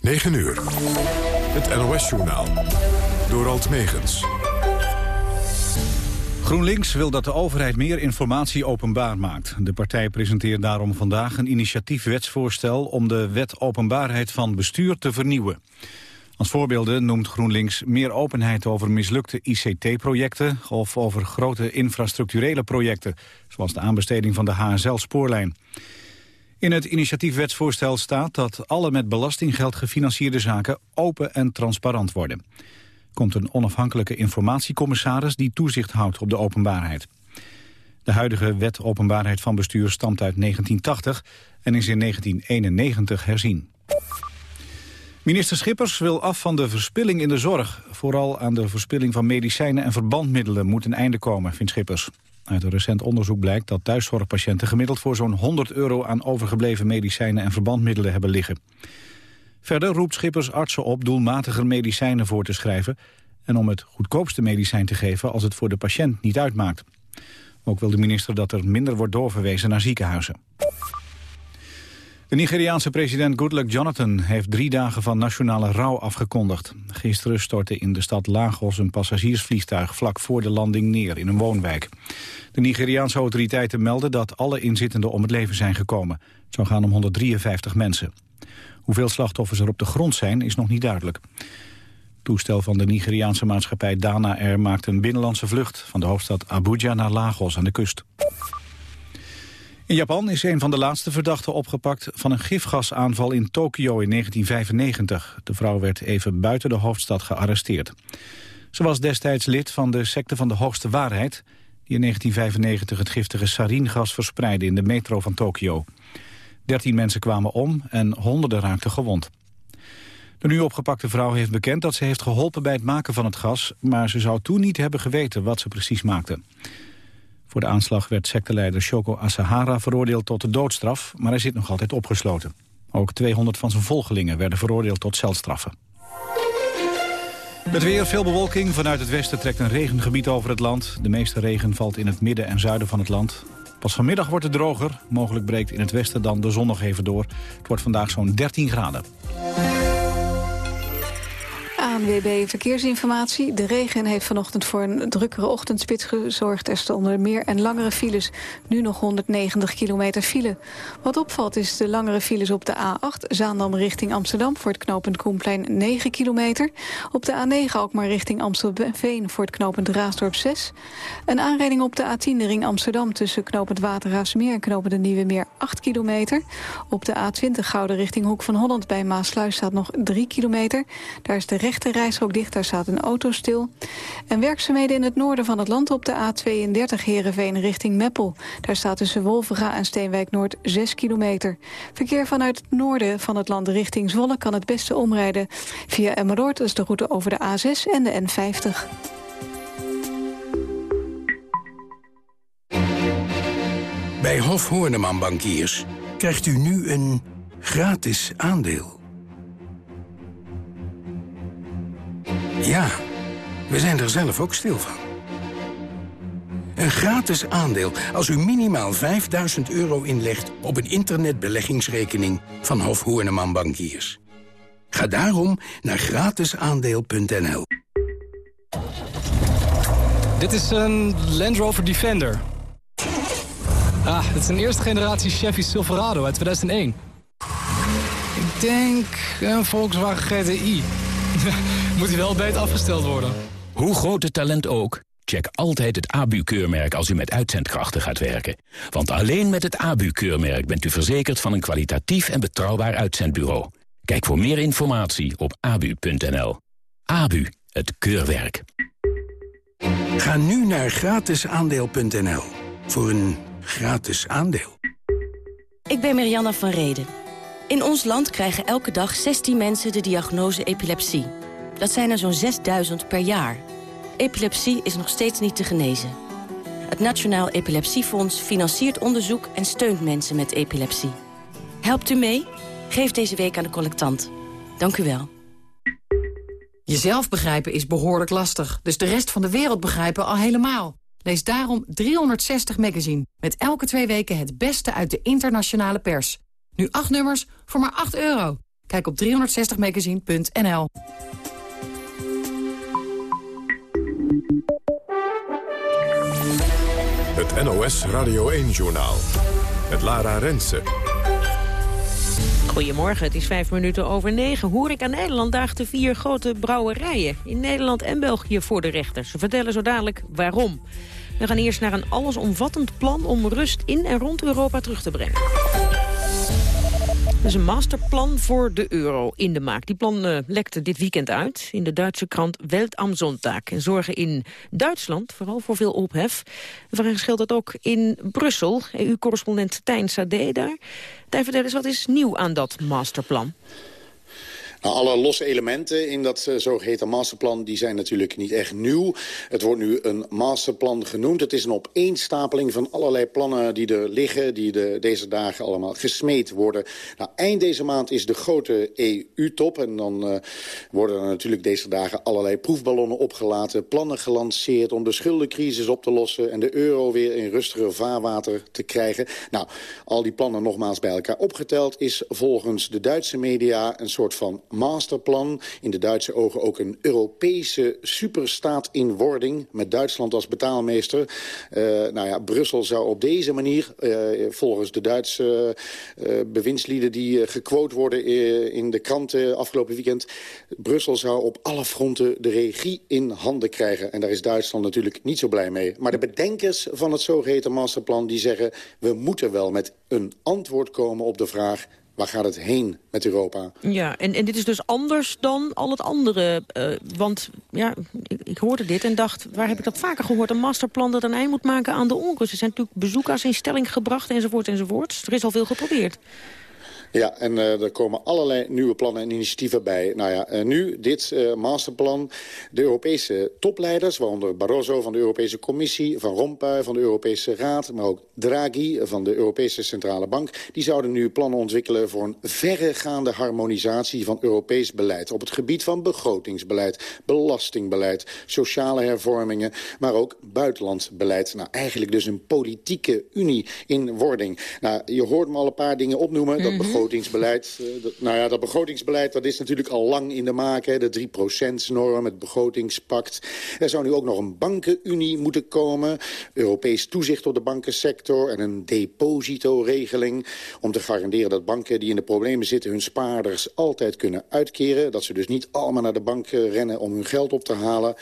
9 uur. Het NOS-journaal. Door Alt Megens. GroenLinks wil dat de overheid meer informatie openbaar maakt. De partij presenteert daarom vandaag een initiatiefwetsvoorstel... om de wet openbaarheid van bestuur te vernieuwen. Als voorbeelden noemt GroenLinks meer openheid over mislukte ICT-projecten... of over grote infrastructurele projecten, zoals de aanbesteding van de HSL-spoorlijn. In het initiatiefwetsvoorstel staat dat alle met belastinggeld gefinancierde zaken open en transparant worden. Komt een onafhankelijke informatiecommissaris die toezicht houdt op de openbaarheid. De huidige wet openbaarheid van bestuur stamt uit 1980 en is in 1991 herzien. Minister Schippers wil af van de verspilling in de zorg. Vooral aan de verspilling van medicijnen en verbandmiddelen moet een einde komen, vindt Schippers. Uit een recent onderzoek blijkt dat thuiszorgpatiënten gemiddeld voor zo'n 100 euro aan overgebleven medicijnen en verbandmiddelen hebben liggen. Verder roept Schippers artsen op doelmatiger medicijnen voor te schrijven en om het goedkoopste medicijn te geven als het voor de patiënt niet uitmaakt. Ook wil de minister dat er minder wordt doorverwezen naar ziekenhuizen. De Nigeriaanse president Goodluck Jonathan heeft drie dagen van nationale rouw afgekondigd. Gisteren stortte in de stad Lagos een passagiersvliegtuig vlak voor de landing neer in een woonwijk. De Nigeriaanse autoriteiten melden dat alle inzittenden om het leven zijn gekomen. Het zou gaan om 153 mensen. Hoeveel slachtoffers er op de grond zijn is nog niet duidelijk. Toestel van de Nigeriaanse maatschappij Dana Air maakte een binnenlandse vlucht van de hoofdstad Abuja naar Lagos aan de kust. In Japan is een van de laatste verdachten opgepakt van een gifgasaanval in Tokio in 1995. De vrouw werd even buiten de hoofdstad gearresteerd. Ze was destijds lid van de secte van de hoogste waarheid... die in 1995 het giftige saringas verspreidde in de metro van Tokio. Dertien mensen kwamen om en honderden raakten gewond. De nu opgepakte vrouw heeft bekend dat ze heeft geholpen bij het maken van het gas... maar ze zou toen niet hebben geweten wat ze precies maakte. Voor de aanslag werd secteleider Shoko Asahara veroordeeld tot de doodstraf, maar hij zit nog altijd opgesloten. Ook 200 van zijn volgelingen werden veroordeeld tot celstraffen. Met weer veel bewolking. Vanuit het westen trekt een regengebied over het land. De meeste regen valt in het midden en zuiden van het land. Pas vanmiddag wordt het droger. Mogelijk breekt in het westen dan de zon nog even door. Het wordt vandaag zo'n 13 graden. ANWB Verkeersinformatie. De regen heeft vanochtend voor een drukkere ochtendspits gezorgd. Er stonden meer en langere files. Nu nog 190 kilometer file. Wat opvalt is de langere files op de A8. Zaandam richting Amsterdam voor het knooppunt Koenplein 9 kilometer. Op de A9 ook maar richting Amstelveen voor het knooppunt Raasdorp 6. Een aanrijding op de A10 de ring Amsterdam... tussen knooppunt Waterhaasmeer en knooppunt de Nieuwe Meer 8 kilometer. Op de A20 Gouden richting Hoek van Holland bij Maasluis staat nog 3 kilometer. Daar is de rechte reishok dicht, daar staat een auto stil. En werkzaamheden in het noorden van het land op de A32 Heerenveen richting Meppel. Daar staat tussen Wolvenga en Steenwijk Noord 6 kilometer. Verkeer vanuit het noorden van het land richting Zwolle kan het beste omrijden. Via Emmeloord, is de route over de A6 en de N50. Bij Hof Horneman Bankiers krijgt u nu een gratis aandeel. Ja, we zijn er zelf ook stil van. Een gratis aandeel als u minimaal 5000 euro inlegt op een internetbeleggingsrekening van Hof Hoorneman Bankiers. Ga daarom naar gratisaandeel.nl. Dit is een Land Rover Defender. Ah, het is een eerste generatie Chevy Silverado uit 2001. Ik denk een Volkswagen GTI. Moet hij wel beter afgesteld worden. Hoe groot het talent ook, check altijd het ABU-keurmerk als u met uitzendkrachten gaat werken. Want alleen met het ABU-keurmerk bent u verzekerd van een kwalitatief en betrouwbaar uitzendbureau. Kijk voor meer informatie op abu.nl. ABU, het keurwerk. Ga nu naar gratisaandeel.nl voor een gratis aandeel. Ik ben Marianne van Reden. In ons land krijgen elke dag 16 mensen de diagnose epilepsie. Dat zijn er zo'n 6000 per jaar. Epilepsie is nog steeds niet te genezen. Het Nationaal Epilepsiefonds financiert onderzoek en steunt mensen met epilepsie. Helpt u mee? Geef deze week aan de collectant. Dank u wel. Jezelf begrijpen is behoorlijk lastig, dus de rest van de wereld begrijpen al helemaal. Lees daarom 360 Magazine, met elke twee weken het beste uit de internationale pers. Nu acht nummers voor maar 8 euro. Kijk op 360magazine.nl. Het NOS Radio 1-journaal. Het Lara Rensen. Goedemorgen, het is vijf minuten over negen. Horeca Nederland daagt de vier grote brouwerijen in Nederland en België voor de rechter. Ze vertellen zo dadelijk waarom. We gaan eerst naar een allesomvattend plan om rust in en rond Europa terug te brengen. Er is een masterplan voor de euro in de maak. Die plan uh, lekte dit weekend uit in de Duitse krant Welt am Sonntag. En zorgen in Duitsland vooral voor veel ophef. Vraag geldt dat ook in Brussel. EU-correspondent Tijn Sade daar. Tijn, vertel eens, wat is nieuw aan dat masterplan? Nou, alle losse elementen in dat uh, zogeheten masterplan die zijn natuurlijk niet echt nieuw. Het wordt nu een masterplan genoemd. Het is een opeenstapeling van allerlei plannen die er liggen... die de, deze dagen allemaal gesmeed worden. Nou, eind deze maand is de grote EU-top. En dan uh, worden er natuurlijk deze dagen allerlei proefballonnen opgelaten... plannen gelanceerd om de schuldencrisis op te lossen... en de euro weer in rustiger vaarwater te krijgen. Nou, al die plannen nogmaals bij elkaar opgeteld... is volgens de Duitse media een soort van masterplan. In de Duitse ogen ook een Europese superstaat in wording... met Duitsland als betaalmeester. Uh, nou ja, Brussel zou op deze manier, uh, volgens de Duitse uh, bewindslieden... die gequote worden in de kranten afgelopen weekend... Brussel zou op alle fronten de regie in handen krijgen. En daar is Duitsland natuurlijk niet zo blij mee. Maar de bedenkers van het zogeheten masterplan die zeggen... we moeten wel met een antwoord komen op de vraag waar gaat het heen met Europa? Ja, en, en dit is dus anders dan al het andere. Uh, want ja, ik, ik, hoorde dit en dacht, waar heb ik dat vaker gehoord? Een masterplan dat een eind moet maken aan de onrust. Er zijn natuurlijk bezoekers in stelling gebracht enzovoort enzovoort. Er is al veel geprobeerd. Ja, en uh, er komen allerlei nieuwe plannen en initiatieven bij. Nou ja, uh, nu dit uh, masterplan. De Europese topleiders, waaronder Barroso van de Europese Commissie... Van Rompuy van de Europese Raad, maar ook Draghi van de Europese Centrale Bank... die zouden nu plannen ontwikkelen voor een verregaande harmonisatie van Europees beleid... op het gebied van begrotingsbeleid, belastingbeleid, sociale hervormingen... maar ook buitenlandbeleid. Nou, eigenlijk dus een politieke unie in wording. Nou, je hoort me al een paar dingen opnoemen. Mm -hmm. Dat begrotingsbeleid. Dat, nou ja, dat begrotingsbeleid dat is natuurlijk al lang in de maak. Hè, de 3%-norm, het begrotingspact. Er zou nu ook nog een bankenunie moeten komen. Europees toezicht op de bankensector en een depositoregeling. Om te garanderen dat banken die in de problemen zitten... hun spaarders altijd kunnen uitkeren. Dat ze dus niet allemaal naar de bank rennen om hun geld op te halen.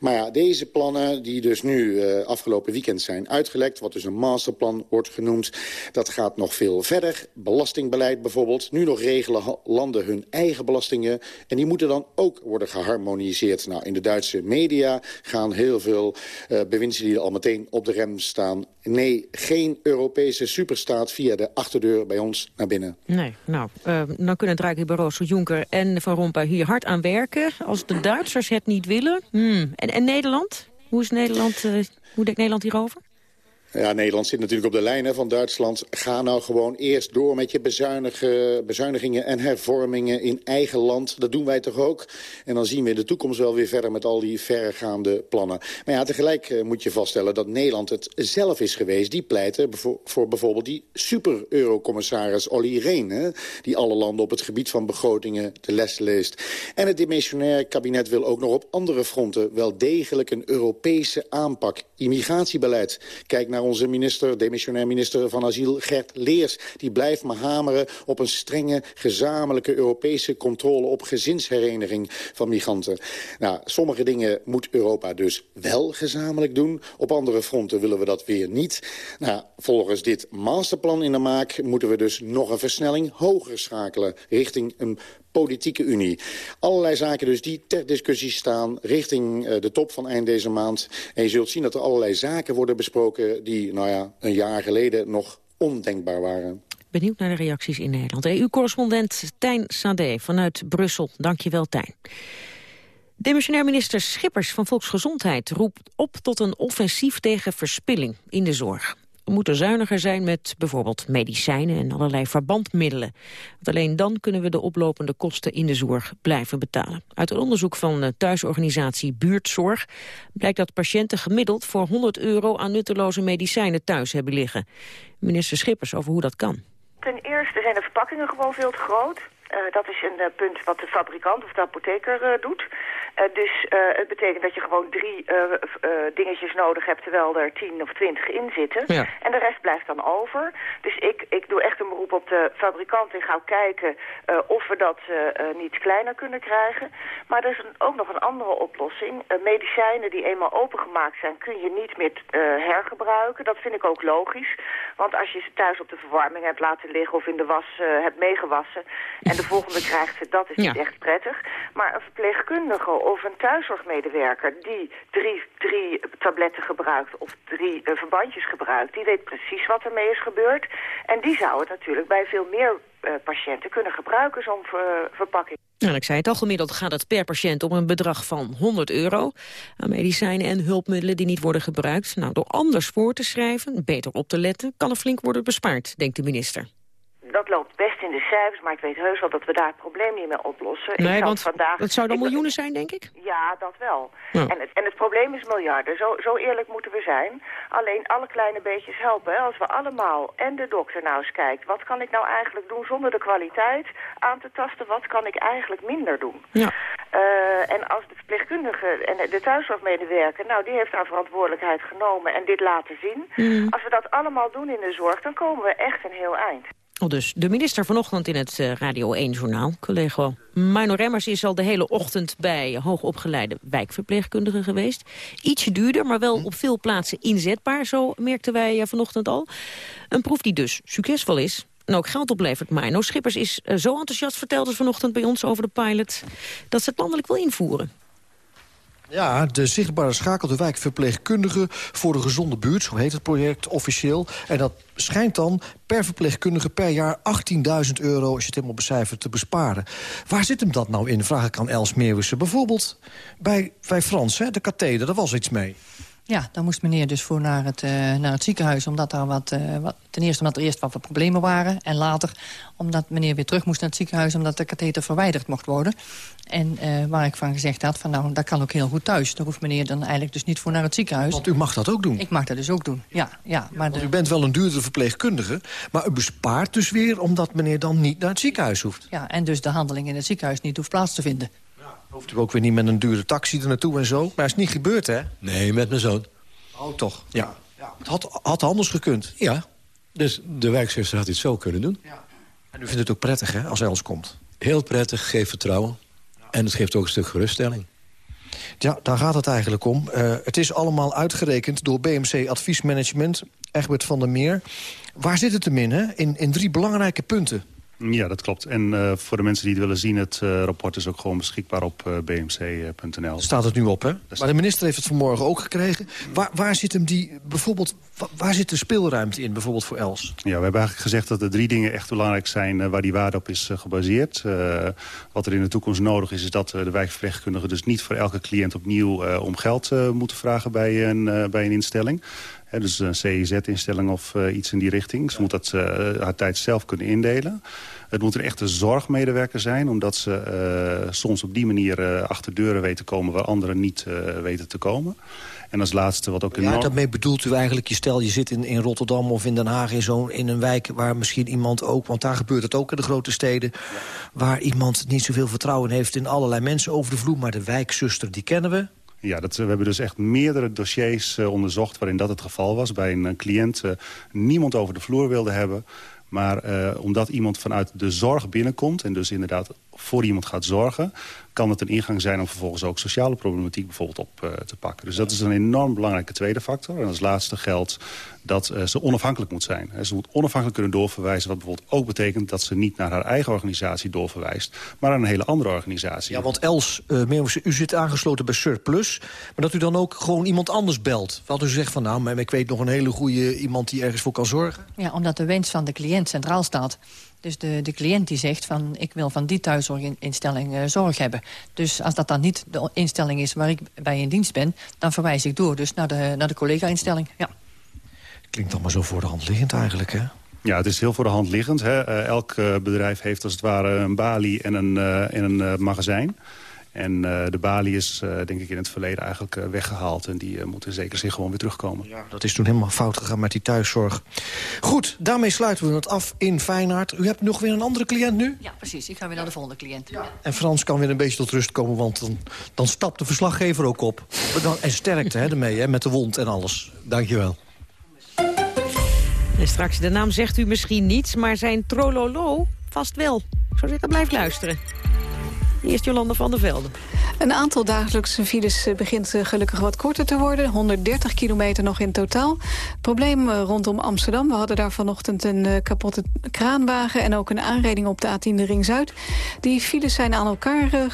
Maar ja, deze plannen die dus nu uh, afgelopen weekend zijn uitgelekt... wat dus een masterplan wordt genoemd... dat gaat nog veel verder. Belastingbeleid bijvoorbeeld. Nu nog regelen landen hun eigen belastingen. En die moeten dan ook worden geharmoniseerd. Nou, in de Duitse media gaan heel veel uh, bewindslieden al meteen op de rem staan. Nee, geen Europese superstaat via de achterdeur bij ons naar binnen. Nee, nou, uh, dan kunnen Draghi, Barroso, Juncker en Van Rompuy hier hard aan werken. Als de Duitsers het niet willen. Hmm. En, en Nederland? Hoe, is Nederland, uh, hoe denkt Nederland hierover? Ja, Nederland zit natuurlijk op de lijn hè, van Duitsland. Ga nou gewoon eerst door met je bezuinigingen en hervormingen in eigen land. Dat doen wij toch ook? En dan zien we in de toekomst wel weer verder met al die verregaande plannen. Maar ja, tegelijk uh, moet je vaststellen dat Nederland het zelf is geweest. Die pleitte voor, voor bijvoorbeeld die super-eurocommissaris Olly Rehn. Die alle landen op het gebied van begrotingen de les leest. En het dimensionair kabinet wil ook nog op andere fronten wel degelijk een Europese aanpak. Immigratiebeleid. Kijk naar onze minister, demissionair minister van Asiel, Gert Leers. Die blijft maar hameren op een strenge gezamenlijke Europese controle op gezinshereniging van migranten. Nou, sommige dingen moet Europa dus wel gezamenlijk doen. Op andere fronten willen we dat weer niet. Nou, volgens dit masterplan in de maak moeten we dus nog een versnelling hoger schakelen richting een politieke unie. Allerlei zaken dus die ter discussie staan richting uh, de top van eind deze maand. En je zult zien dat er allerlei zaken worden besproken... die nou ja, een jaar geleden nog ondenkbaar waren. Benieuwd naar de reacties in Nederland. EU-correspondent Tijn Sade vanuit Brussel. Dank je wel, Tijn. Demissionair minister Schippers van Volksgezondheid roept op tot een offensief tegen verspilling in de zorg. Moeten zuiniger zijn met bijvoorbeeld medicijnen en allerlei verbandmiddelen. Want alleen dan kunnen we de oplopende kosten in de zorg blijven betalen. Uit een onderzoek van de thuisorganisatie Buurtzorg blijkt dat patiënten gemiddeld voor 100 euro aan nutteloze medicijnen thuis hebben liggen. Minister Schippers over hoe dat kan. Ten eerste zijn de verpakkingen gewoon veel te groot. dat is een punt wat de fabrikant of de apotheker doet. Dus het betekent dat je gewoon drie dingetjes nodig hebt... terwijl er tien of twintig in zitten. En de rest blijft dan over. Dus ik, ik doe echt een beroep op de fabrikant en ga kijken... of we dat niet kleiner kunnen krijgen. Maar er is ook nog een andere oplossing. medicijnen die eenmaal opengemaakt zijn... kun je niet meer hergebruiken. Dat vind ik ook logisch. Want als je ze thuis op de verwarming hebt laten liggen... of in de was hebt meegewassen... en de volgende krijgt ze, dat is niet echt prettig. Maar een verpleegkundige of een thuiszorgmedewerker... die drie, drie tabletten gebruikt of drie uh, verbandjes gebruikt... die weet precies wat ermee is gebeurd. En die zou het natuurlijk bij veel meer uh, patiënten kunnen gebruiken, zo'n ver, verpakking. Nou, ik zei het al, gemiddeld gaat het per patiënt om een bedrag van 100 euro... aan medicijnen en hulpmiddelen die niet worden gebruikt. Nou, door anders voor te schrijven, beter op te letten... kan er flink worden bespaard, denkt de minister dat loopt best in de cijfers, maar ik weet heus wel dat we daar het probleem niet mee oplossen. Nee, ik want vandaag, dat zou dan miljoenen zijn, denk ik? Ja, dat wel. En, het, en het probleem is miljarden. Zo, zo eerlijk moeten we zijn. Alleen alle kleine beetjes helpen. Hè. Als we allemaal en de dokter nou eens kijkt... wat kan ik nou eigenlijk doen zonder de kwaliteit aan te tasten... wat kan ik eigenlijk minder doen? Ja. Uh, en als de verpleegkundige en de thuiszorgmedewerker... nou, die heeft haar verantwoordelijkheid genomen en dit laten zien. Mm. Als we dat allemaal doen in de zorg, dan komen we echt een heel eind. Al dus de minister vanochtend in het uh, Radio 1-journaal. Collega Mino Remmers is al de hele ochtend bij hoogopgeleide wijkverpleegkundigen geweest. Ietsje duurder, maar wel op veel plaatsen inzetbaar, zo merkten wij uh, vanochtend al. Een proef die dus succesvol is en ook geld oplevert. Mino Schippers is uh, zo enthousiast, vertelde vanochtend bij ons over de pilot... dat ze het landelijk wil invoeren. Ja, de zichtbare schakel de wijkverpleegkundige voor een gezonde buurt. Zo heet het project officieel. En dat schijnt dan per verpleegkundige per jaar 18.000 euro... als je het helemaal becijfert, te besparen. Waar zit hem dat nou in, vraag ik aan Els Meerwissen. Bijvoorbeeld bij, bij Frans, hè, de katheder, daar was iets mee. Ja, daar moest meneer dus voor naar het, uh, naar het ziekenhuis. Omdat daar wat, uh, wat, ten eerste omdat er eerst wat problemen waren. En later omdat meneer weer terug moest naar het ziekenhuis... omdat de katheter verwijderd mocht worden. En uh, waar ik van gezegd had, van nou, dat kan ook heel goed thuis. Daar hoeft meneer dan eigenlijk dus niet voor naar het ziekenhuis. Want u mag dat ook doen? Ik mag dat dus ook doen, ja. ja maar Want u bent wel een duurdere verpleegkundige... maar u bespaart dus weer omdat meneer dan niet naar het ziekenhuis hoeft. Ja, en dus de handeling in het ziekenhuis niet hoeft plaats te vinden. Hoeft u ook weer niet met een dure taxi er naartoe en zo. Maar is niet gebeurd, hè? Nee, met mijn zoon. Oh, toch? Ja. ja. Het had, had anders gekund. Ja. Dus de wijkzuster had dit zo kunnen doen. Ja. En u vindt het ook prettig, hè, als Els komt? Heel prettig, geeft vertrouwen. En het geeft ook een stuk geruststelling. Ja, daar gaat het eigenlijk om. Uh, het is allemaal uitgerekend door BMC Adviesmanagement. Egbert van der Meer. Waar zit het hem in, hè? In, in drie belangrijke punten. Ja, dat klopt. En uh, voor de mensen die het willen zien... het uh, rapport is ook gewoon beschikbaar op uh, bmc.nl. Staat het nu op, hè? Maar de minister heeft het vanmorgen ook gekregen. Waar, waar zit hem die, bijvoorbeeld, waar, zit de speelruimte in, bijvoorbeeld voor Els? Ja, we hebben eigenlijk gezegd dat er drie dingen echt belangrijk zijn... waar die waarde op is gebaseerd. wat er in de toekomst nodig is, is dat de wijkverpleegkundigen... dus niet voor elke cliënt opnieuw om geld moeten vragen bij een, bij een instelling dus een CIZ-instelling of uh, iets in die richting. Ze moet dat uh, haar tijd zelf kunnen indelen. Het moet een echte zorgmedewerker zijn... omdat ze uh, soms op die manier achter deuren weten te komen... waar anderen niet weten te komen. En als laatste wat ook enorm... Ja, daarmee bedoelt u eigenlijk, je stel je zit in, in Rotterdam of in Den Haag... In, zo, in een wijk waar misschien iemand ook, want daar gebeurt het ook in de grote steden... waar iemand niet zoveel vertrouwen heeft in allerlei mensen over de vloer... maar de wijkzuster, die kennen we, ja, dat, we hebben dus echt meerdere dossiers uh, onderzocht waarin dat het geval was. Bij een, cliënt uh, niemand over de vloer wilde hebben. Maar omdat iemand vanuit de zorg binnenkomt... en dus inderdaad voor iemand gaat zorgen... kan het een ingang zijn om vervolgens ook sociale problematiek bijvoorbeeld op uh, te pakken. Dus dat is een enorm belangrijke tweede factor. En als laatste geldt dat uh, ze onafhankelijk moet zijn. Ze moet onafhankelijk kunnen doorverwijzen... wat bijvoorbeeld ook betekent dat ze niet naar haar eigen organisatie doorverwijst... maar naar een hele andere organisatie. Ja, want Els, uh, u zit aangesloten bij Surplus... maar dat u dan ook gewoon iemand anders belt. Wat u zegt van, nou, maar ik weet nog een hele goede iemand... die ergens voor kan zorgen. Ja, omdat de wens van de cliënt centraal staat. Dus de, de cliënt die zegt van ik wil van die thuiszorginstelling uh, zorg hebben. Dus als dat dan niet de instelling is waar ik bij in dienst ben... dan verwijs ik door dus naar de, naar de collega-instelling. Ja. Klinkt allemaal zo voor de hand liggend eigenlijk, hè? Ja, het is heel voor de hand liggend. Hè. Uh, elk uh, bedrijf heeft als het ware een balie en een, uh, en een magazijn. En de balie is denk ik in het verleden eigenlijk weggehaald. En die moet in zekere zin gewoon weer terugkomen. Ja, dat is toen helemaal fout gegaan met die thuiszorg. Goed, daarmee sluiten we het af in Feyenaard. U hebt nog weer een andere cliënt nu? Ja, precies. Ik ga weer naar de volgende cliënt. Ja. En Frans kan weer een beetje tot rust komen, want dan, dan stapt de verslaggever ook op. En sterkte hè, ermee, hè, met de wond en alles. Dankjewel. En straks, de naam zegt u misschien niets, maar zijn trololo vast wel. Zo zit er blijft luisteren. Eerst Jolanda van der Velde. Een aantal dagelijkse files eh, begint eh, gelukkig wat korter te worden. 130 kilometer nog in totaal. Probleem eh, rondom Amsterdam. We hadden daar vanochtend een kapotte kraanwagen... en ook een aanrijding op de A10 de Ring Zuid. Die files zijn aan elkaar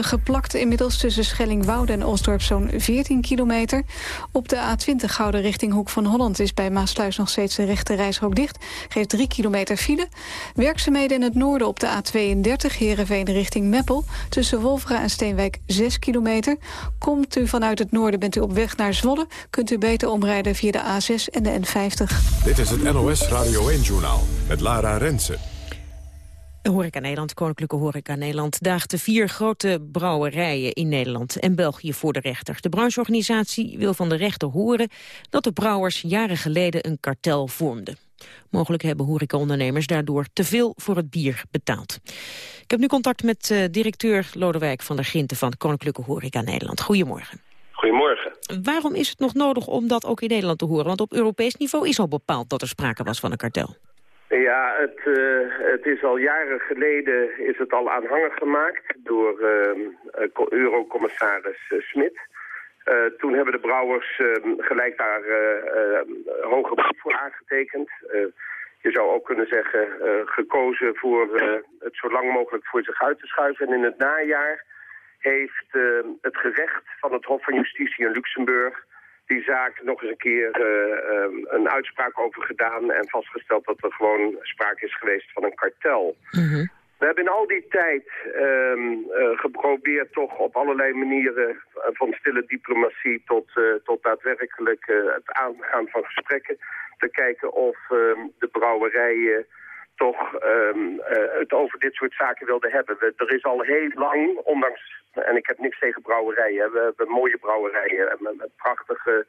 geplakt inmiddels... tussen Schellingwoude en Osdorp zo'n 14 kilometer. Op de A20 Gouden richting Hoek van Holland... is bij Maasluis nog steeds de rechte reisrook dicht. Geeft 3 kilometer file. Werkzaamheden in het noorden op de A32 Heerenveen richting Meppel. Tussen Wolvera en Steenwijk 6 kilometer. Komt u vanuit het noorden, bent u op weg naar Zwolle... kunt u beter omrijden via de A6 en de N50. Dit is het NOS Radio 1-journaal met Lara Rensen. Horeca Nederland, Koninklijke Horeca Nederland... daagt de vier grote brouwerijen in Nederland en België voor de rechter. De brancheorganisatie wil van de rechter horen... dat de brouwers jaren geleden een kartel vormden. Mogelijk hebben horecaondernemers daardoor te veel voor het bier betaald. Ik heb nu contact met uh, directeur Lodewijk van der Ginten van Koninklijke Horeca Nederland. Goedemorgen. Goedemorgen. Waarom is het nog nodig om dat ook in Nederland te horen? Want op Europees niveau is al bepaald dat er sprake was van een kartel. Ja, het, uh, het is al jaren geleden is het al aanhangig gemaakt door uh, eurocommissaris Smit. Uh, toen hebben de brouwers uh, gelijk daar uh, hoge beroep voor aangetekend. je zou ook kunnen zeggen gekozen voor het zo lang mogelijk voor zich uit te schuiven. En in het najaar heeft het gerecht van het Hof van Justitie in Luxemburg die zaak nog eens een keer een uitspraak over gedaan... en vastgesteld dat er gewoon sprake is geweest van een kartel. Mm we hebben in al die tijd um, uh, geprobeerd toch op allerlei manieren... Uh, van stille diplomatie tot, uh, tot daadwerkelijk het aangaan van gesprekken... te kijken of um, de brouwerijen toch um, het over dit soort zaken wilden hebben. We, er is al heel lang, ondanks... en ik heb niks tegen brouwerijen, we hebben mooie brouwerijen... met, met prachtige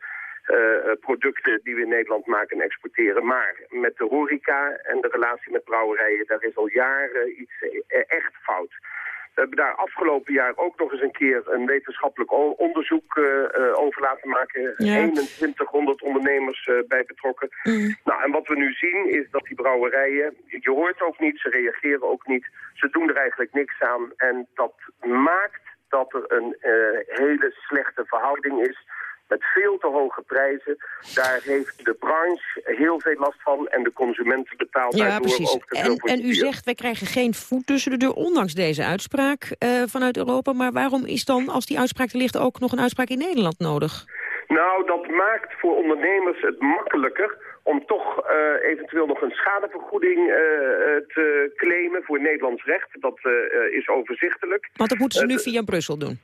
producten die we in Nederland maken en exporteren. Maar met de horeca en de relatie met brouwerijen, daar is al jaren iets eh, echt fout. We hebben daar afgelopen jaar ook nog eens een keer een wetenschappelijk onderzoek uh, over laten maken. Ja. 2100 ondernemers uh, bij betrokken. Mm. Nou, en wat we nu zien is dat die brouwerijen, je hoort ook niet, ze reageren ook niet. Ze doen er eigenlijk niks aan. En dat maakt dat er een hele slechte verhouding is met veel te hoge prijzen. Daar heeft de branche heel veel last van en de consumenten betaalt ja, daardoor precies. ook te veel en, En u zegt, wij krijgen geen voet tussen de deur, ondanks deze uitspraak uh, vanuit Europa. Maar waarom is dan, als die uitspraak er ligt, ook nog een uitspraak in Nederland nodig? Nou, dat maakt voor ondernemers het makkelijker om toch uh, eventueel nog een schadevergoeding uh, te claimen voor Nederlands recht. Dat is overzichtelijk. Want dat moeten ze nu via Brussel doen?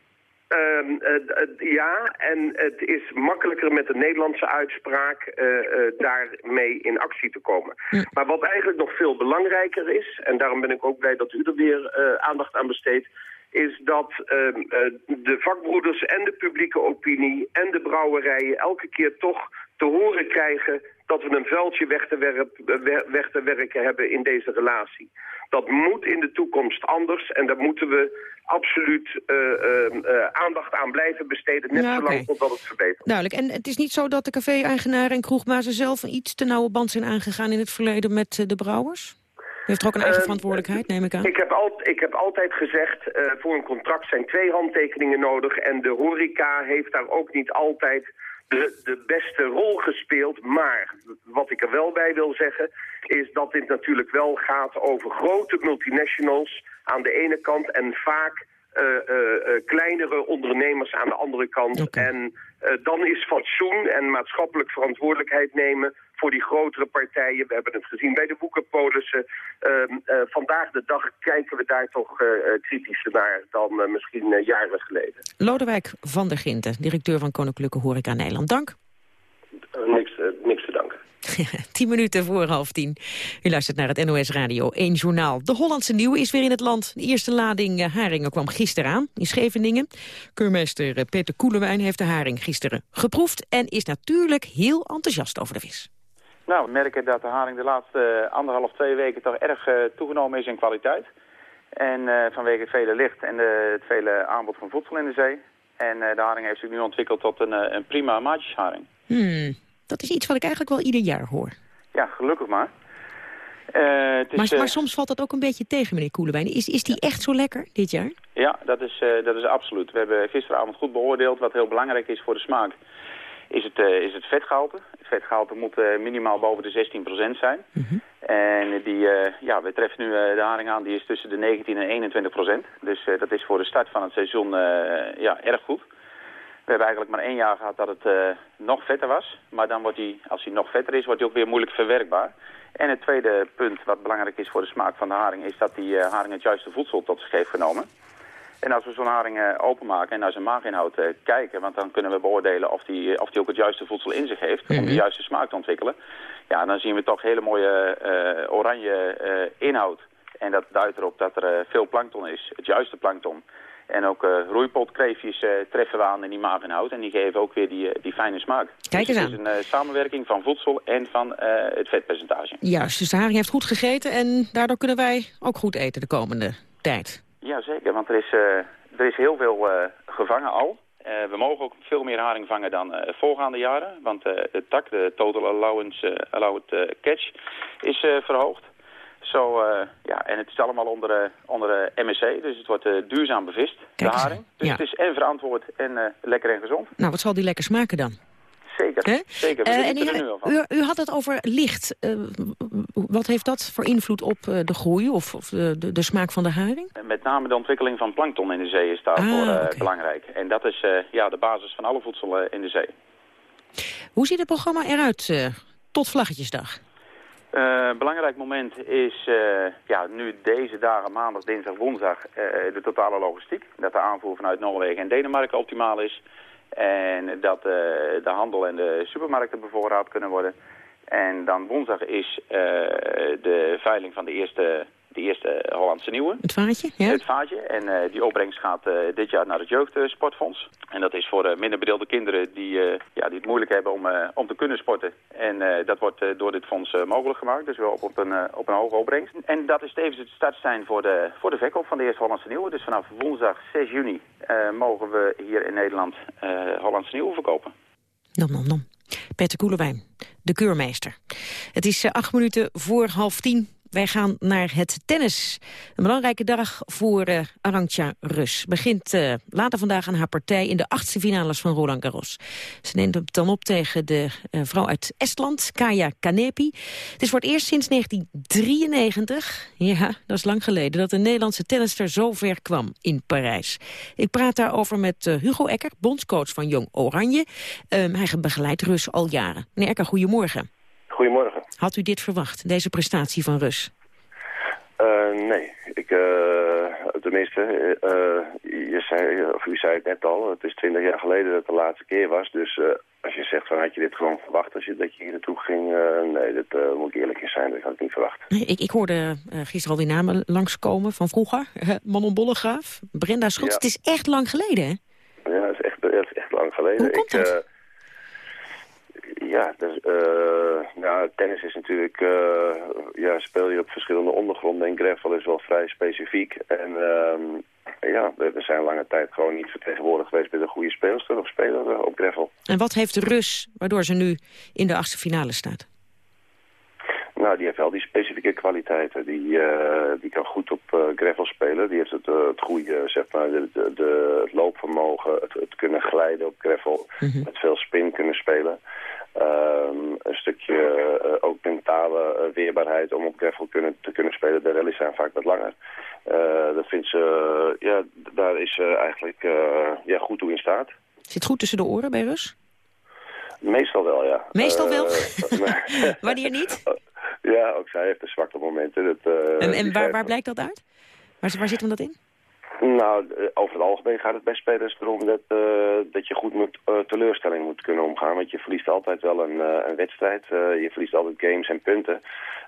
Uh, uh, ja, en het is makkelijker met de Nederlandse uitspraak uh, daarmee in actie te komen. Maar wat eigenlijk nog veel belangrijker is, en daarom ben ik ook blij dat u er weer aandacht aan besteedt, is dat ehm, de vakbroeders en de publieke opinie en de brouwerijen elke keer toch te horen krijgen dat we een veldje weg te, werp, weg te werken hebben in deze relatie. Dat moet in de toekomst anders en daar moeten we absoluut uh, uh, aandacht aan blijven besteden. Net zolang totdat het verbetert. Duidelijk. En het is niet zo dat de café-eigenaren en kroegbazen zelf iets te nauwe band zijn aangegaan in het verleden met de brouwers? U heeft er ook een eigen verantwoordelijkheid, neem ik aan. Ik heb, al, ik heb altijd gezegd, voor een contract zijn twee handtekeningen nodig. En de horeca heeft daar ook niet altijd de, de beste rol gespeeld. Maar wat ik er wel bij wil zeggen, is dat dit natuurlijk wel gaat over grote multinationals aan de ene kant en vaak uh, uh, kleinere ondernemers aan de andere kant. Okay. En dan is fatsoen en maatschappelijk verantwoordelijkheid nemen voor die grotere partijen. We hebben het gezien bij de boekenpolissen. Ehm, vandaag de dag kijken we daar toch kritischer naar dan misschien jaren geleden. Lodewijk van der Ginten, directeur van Koninklijke Horeca Nederland. Dank. niks. tien minuten voor half tien. U luistert naar het NOS Radio 1 Journaal. De Hollandse Nieuwe is weer in het land. De eerste lading eh, haringen kwam gisteren aan in Scheveningen. Keurmeester eh, Peter Koelewijn heeft de haring gisteren geproefd... en is natuurlijk heel enthousiast over de vis. Nou, we merken dat de haring de laatste anderhalf, twee weken toch erg uh, toegenomen is in kwaliteit. En uh, vanwege het vele licht en de, het vele aanbod van voedsel in de zee. En uh, de haring heeft zich nu ontwikkeld tot een, een prima maatjesharing. Hmm, dat is iets wat ik eigenlijk wel ieder jaar hoor. Ja, gelukkig maar. het is, maar, maar, soms valt dat ook een beetje tegen, meneer Koelewijn. Is, is die echt zo lekker dit jaar? Ja, dat is, dat is absoluut. We hebben gisteravond goed beoordeeld wat heel belangrijk is voor de smaak is het, uh, is het vetgehalte. Het vetgehalte moet minimaal boven de 16% zijn. Mm -hmm. En die, ja, we treffen nu de haring aan, die is tussen de 19 en 21%. Dus dat is voor de start van het seizoen ja, erg goed. We hebben eigenlijk maar één jaar gehad dat het nog vetter was. Maar dan wordt hij, als hij nog vetter is, wordt hij ook weer moeilijk verwerkbaar. En het tweede punt wat belangrijk is voor de smaak van de haring... is dat die haring het juiste voedsel tot zich heeft genomen. En als we zo'n haring uh, openmaken en naar zijn maaginhoud kijken... want dan kunnen we beoordelen of die, of die ook het juiste voedsel in zich heeft... om de juiste smaak te ontwikkelen. Ja, dan zien we toch hele mooie oranje inhoud. En dat duidt erop dat er veel plankton is, het juiste plankton. En ook roeipotkreefjes treffen we aan in die maaginhoud. En die geven ook weer die, die fijne smaak. Kijk eens dus aan. het is een samenwerking van voedsel en van het vetpercentage. Juist, dus de haring heeft goed gegeten... en daardoor kunnen wij ook goed eten de komende tijd. Ja, zeker, want er is, uh, er is heel veel uh, gevangen al. Uh, we mogen ook veel meer haring vangen dan voorgaande jaren. Want de tak, de Total Allowance Allowed Catch, is verhoogd. Zo, ja, en het is allemaal onder, onder MSC, dus het wordt duurzaam bevist, Kijk de haring. Dus ja. het is en verantwoord en lekker en gezond. Nou, wat zal die lekker smaken dan? Zeker, zeker. We en er nu al van. U, u, had het over licht. Wat heeft dat voor invloed op de groei of, of de, de, de, smaak van de haring? Met name de ontwikkeling van plankton in de zee is daarvoor ah, okay. belangrijk. En dat is ja, de basis van alle voedsel in de zee. Hoe ziet het programma eruit tot Vlaggetjesdag? Belangrijk moment is ja, nu deze dagen, maandag, dinsdag, woensdag, de totale logistiek. Dat de aanvoer vanuit Noorwegen en Denemarken optimaal is. En dat uh, de handel en de supermarkten bevoorraad kunnen worden. En dan woensdag is uh, de veiling van de eerste, de eerste Hollandse Nieuwe. Het vaatje, ja. Het vaatje. En uh, die opbrengst gaat dit jaar naar het Jeugdsportfonds. En dat is voor minder bedeelde kinderen die, ja, die het moeilijk hebben om, om te kunnen sporten. En dat wordt door dit fonds mogelijk gemaakt. Dus wel op, op, een, op een hoge opbrengst. En dat is tevens het startsein voor de, voor de verkoop van de eerste Hollandse Nieuwe. Dus vanaf woensdag 6 juni mogen we hier in Nederland Hollandse Nieuwe verkopen. Nom, nom, nom. Peter Koelewijn, de keurmeester. Het is acht minuten voor half tien. Wij gaan naar het tennis. Een belangrijke dag voor uh, Arantxa Rus. Begint uh, later vandaag aan haar partij in de achtste finales van Roland Garros. Ze neemt het dan op tegen de uh, vrouw uit Estland, Kaya Kanepi. Het is voor het eerst sinds 1993, ja, dat is lang geleden... dat een Nederlandse tennister zo ver kwam in Parijs. Ik praat daarover met Hugo Ecker, bondscoach van Jong Oranje. Um, hij begeleidt Rus al jaren. Meneer Ecker, goedemorgen. Goedemorgen. Had u dit verwacht, deze prestatie van Rus? Uh, nee, ik, uh, tenminste, uh, je zei, of u zei het net al, het is twintig jaar geleden dat het de laatste keer was. Dus als je zegt van had je dit gewoon verwacht als je, dat je hier naartoe ging, nee, dat moet ik eerlijk in zijn, dat had ik niet verwacht. Nee, ik, ik hoorde gisteren al die namen langskomen van vroeger. Manon Bollegraaf, Brenda Schots, ja. het is echt lang geleden hè? Ja, het is echt, het is echt lang geleden. Hoe komt ik, ja, dus, uh, nou, tennis is natuurlijk, uh, ja, speel je op verschillende ondergronden en gravel is wel vrij specifiek. En uh, ja, we zijn lange tijd gewoon niet vertegenwoordigd geweest met een goede speelster of speler op gravel. En wat heeft de Rus waardoor ze nu in de achtste finale staat? Nou, die heeft wel die specifieke kwaliteiten. Die, uh, die kan goed op uh, gravel spelen. Die heeft het, uh, het goede, zeg maar, de, de, de, het loopvermogen, het, het kunnen glijden op gravel. Mm -hmm. Met veel spin kunnen spelen. Um, een stukje uh, ook mentale uh, weerbaarheid om op gravel kunnen, te kunnen spelen. De rallies zijn vaak wat langer. Uh, dat vindt ze, ja, daar is ze eigenlijk ja, goed toe in staat. Zit goed tussen de oren bij Rus? Meestal wel, ja. Meestal wel? Wanneer niet? Ja, ook zij heeft de zwakke momenten. Dat, en en waar, waar blijkt dat uit? Waar, waar zit hem dat in? Nou, eh, over het algemeen gaat het bij spelers erom dat, uh, dat je goed met uh, teleurstelling moet kunnen omgaan. Want je verliest altijd wel een, een wedstrijd. je verliest altijd games en punten.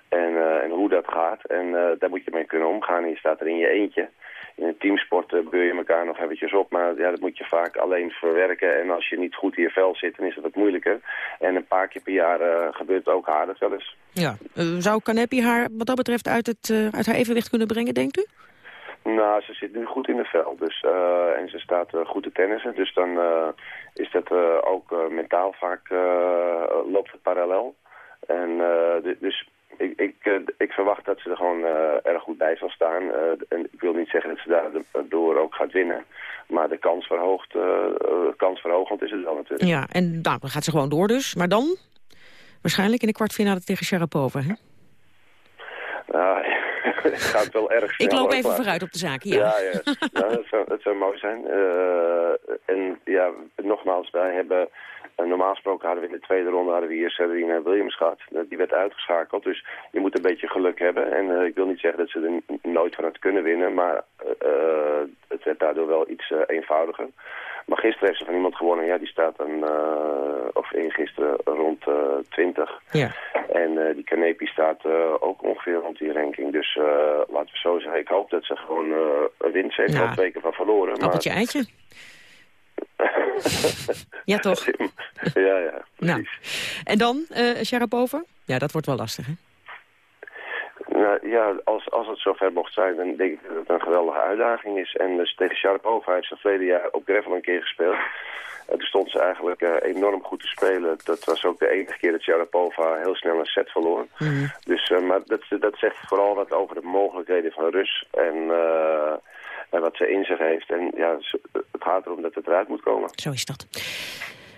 En, en hoe dat gaat. En daar moet je mee kunnen omgaan. En je staat er in je eentje. In een teamsport beur je elkaar nog eventjes op. Maar ja, dat moet je vaak alleen verwerken. En als je niet goed in je vel zit, dan is het wat moeilijker. En een paar keer per jaar gebeurt ook haar dat wel eens. Ja. zou Kanepi haar wat dat betreft uit, het, uit haar evenwicht kunnen brengen, denkt u? Nou, ze zit nu goed in de vel. Dus, uh, en ze staat uh, goed te tennissen. Dus dan uh, is dat ook mentaal vaak loopt het parallel. En dus ik, ik, ik verwacht dat ze er gewoon erg goed bij zal staan. en ik wil niet zeggen dat ze daardoor ook gaat winnen. Maar de kans, verhoogt, kans verhogend is het wel natuurlijk. Ja, en nou, dan gaat ze gewoon door dus. Maar dan waarschijnlijk in de kwartfinale tegen Sharapova, hè? Het gaat wel erg snel. Ik loop even vooruit op de zaak, ja. Ja, ja. nou, dat, zou, dat zou mooi zijn. Uh, en ja, nogmaals, wij hebben... Uh, normaal gesproken hadden we in de tweede ronde hadden we hier Serena Williams gehad. Die werd uitgeschakeld, dus je moet een beetje geluk hebben. En ik wil niet zeggen dat ze er nooit van het kunnen winnen, maar het werd daardoor wel iets eenvoudiger. Maar gisteren heeft ze van iemand gewonnen. Ja, die staat dan, of gisteren rond uh, 20. Ja. En die Kanepi staat ook ongeveer rond die ranking. Dus laten we zo zeggen, ik hoop dat ze gewoon wint. Ze heeft ja. al twee keer van verloren. Appeltje maar... eitje. Ja, toch? ja, ja, nou. En dan, uh, Sharapova? Ja, dat wordt wel lastig, hè? Nou, ja, als, als het zover mocht zijn, dan denk ik dat het een geweldige uitdaging is. En dus tegen Sharapova heeft ze verleden jaar op Gravel een keer gespeeld. En toen stond ze eigenlijk uh, enorm goed te spelen. Dat was ook de enige keer dat Sharapova heel snel een set verloor. Mm. Dus, uh, maar dat, dat zegt vooral wat over de mogelijkheden van Rus. En, uh, en wat ze in zich heeft. En ja, het gaat erom dat het eruit moet komen. Zo is dat.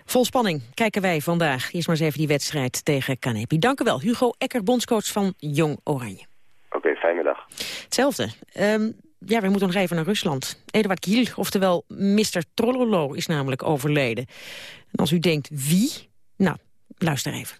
Vol spanning kijken wij vandaag. Eerst maar eens even die wedstrijd tegen Kanepi. Dank u wel, Hugo Ecker, bondscoach van Jong Oranje. Oké, okay, fijne dag. Hetzelfde. Um, ja, we moeten nog even naar Rusland. Eduard Giel, oftewel Mr. Trollolo, is namelijk overleden. En als u denkt, wie? Nou, luister even.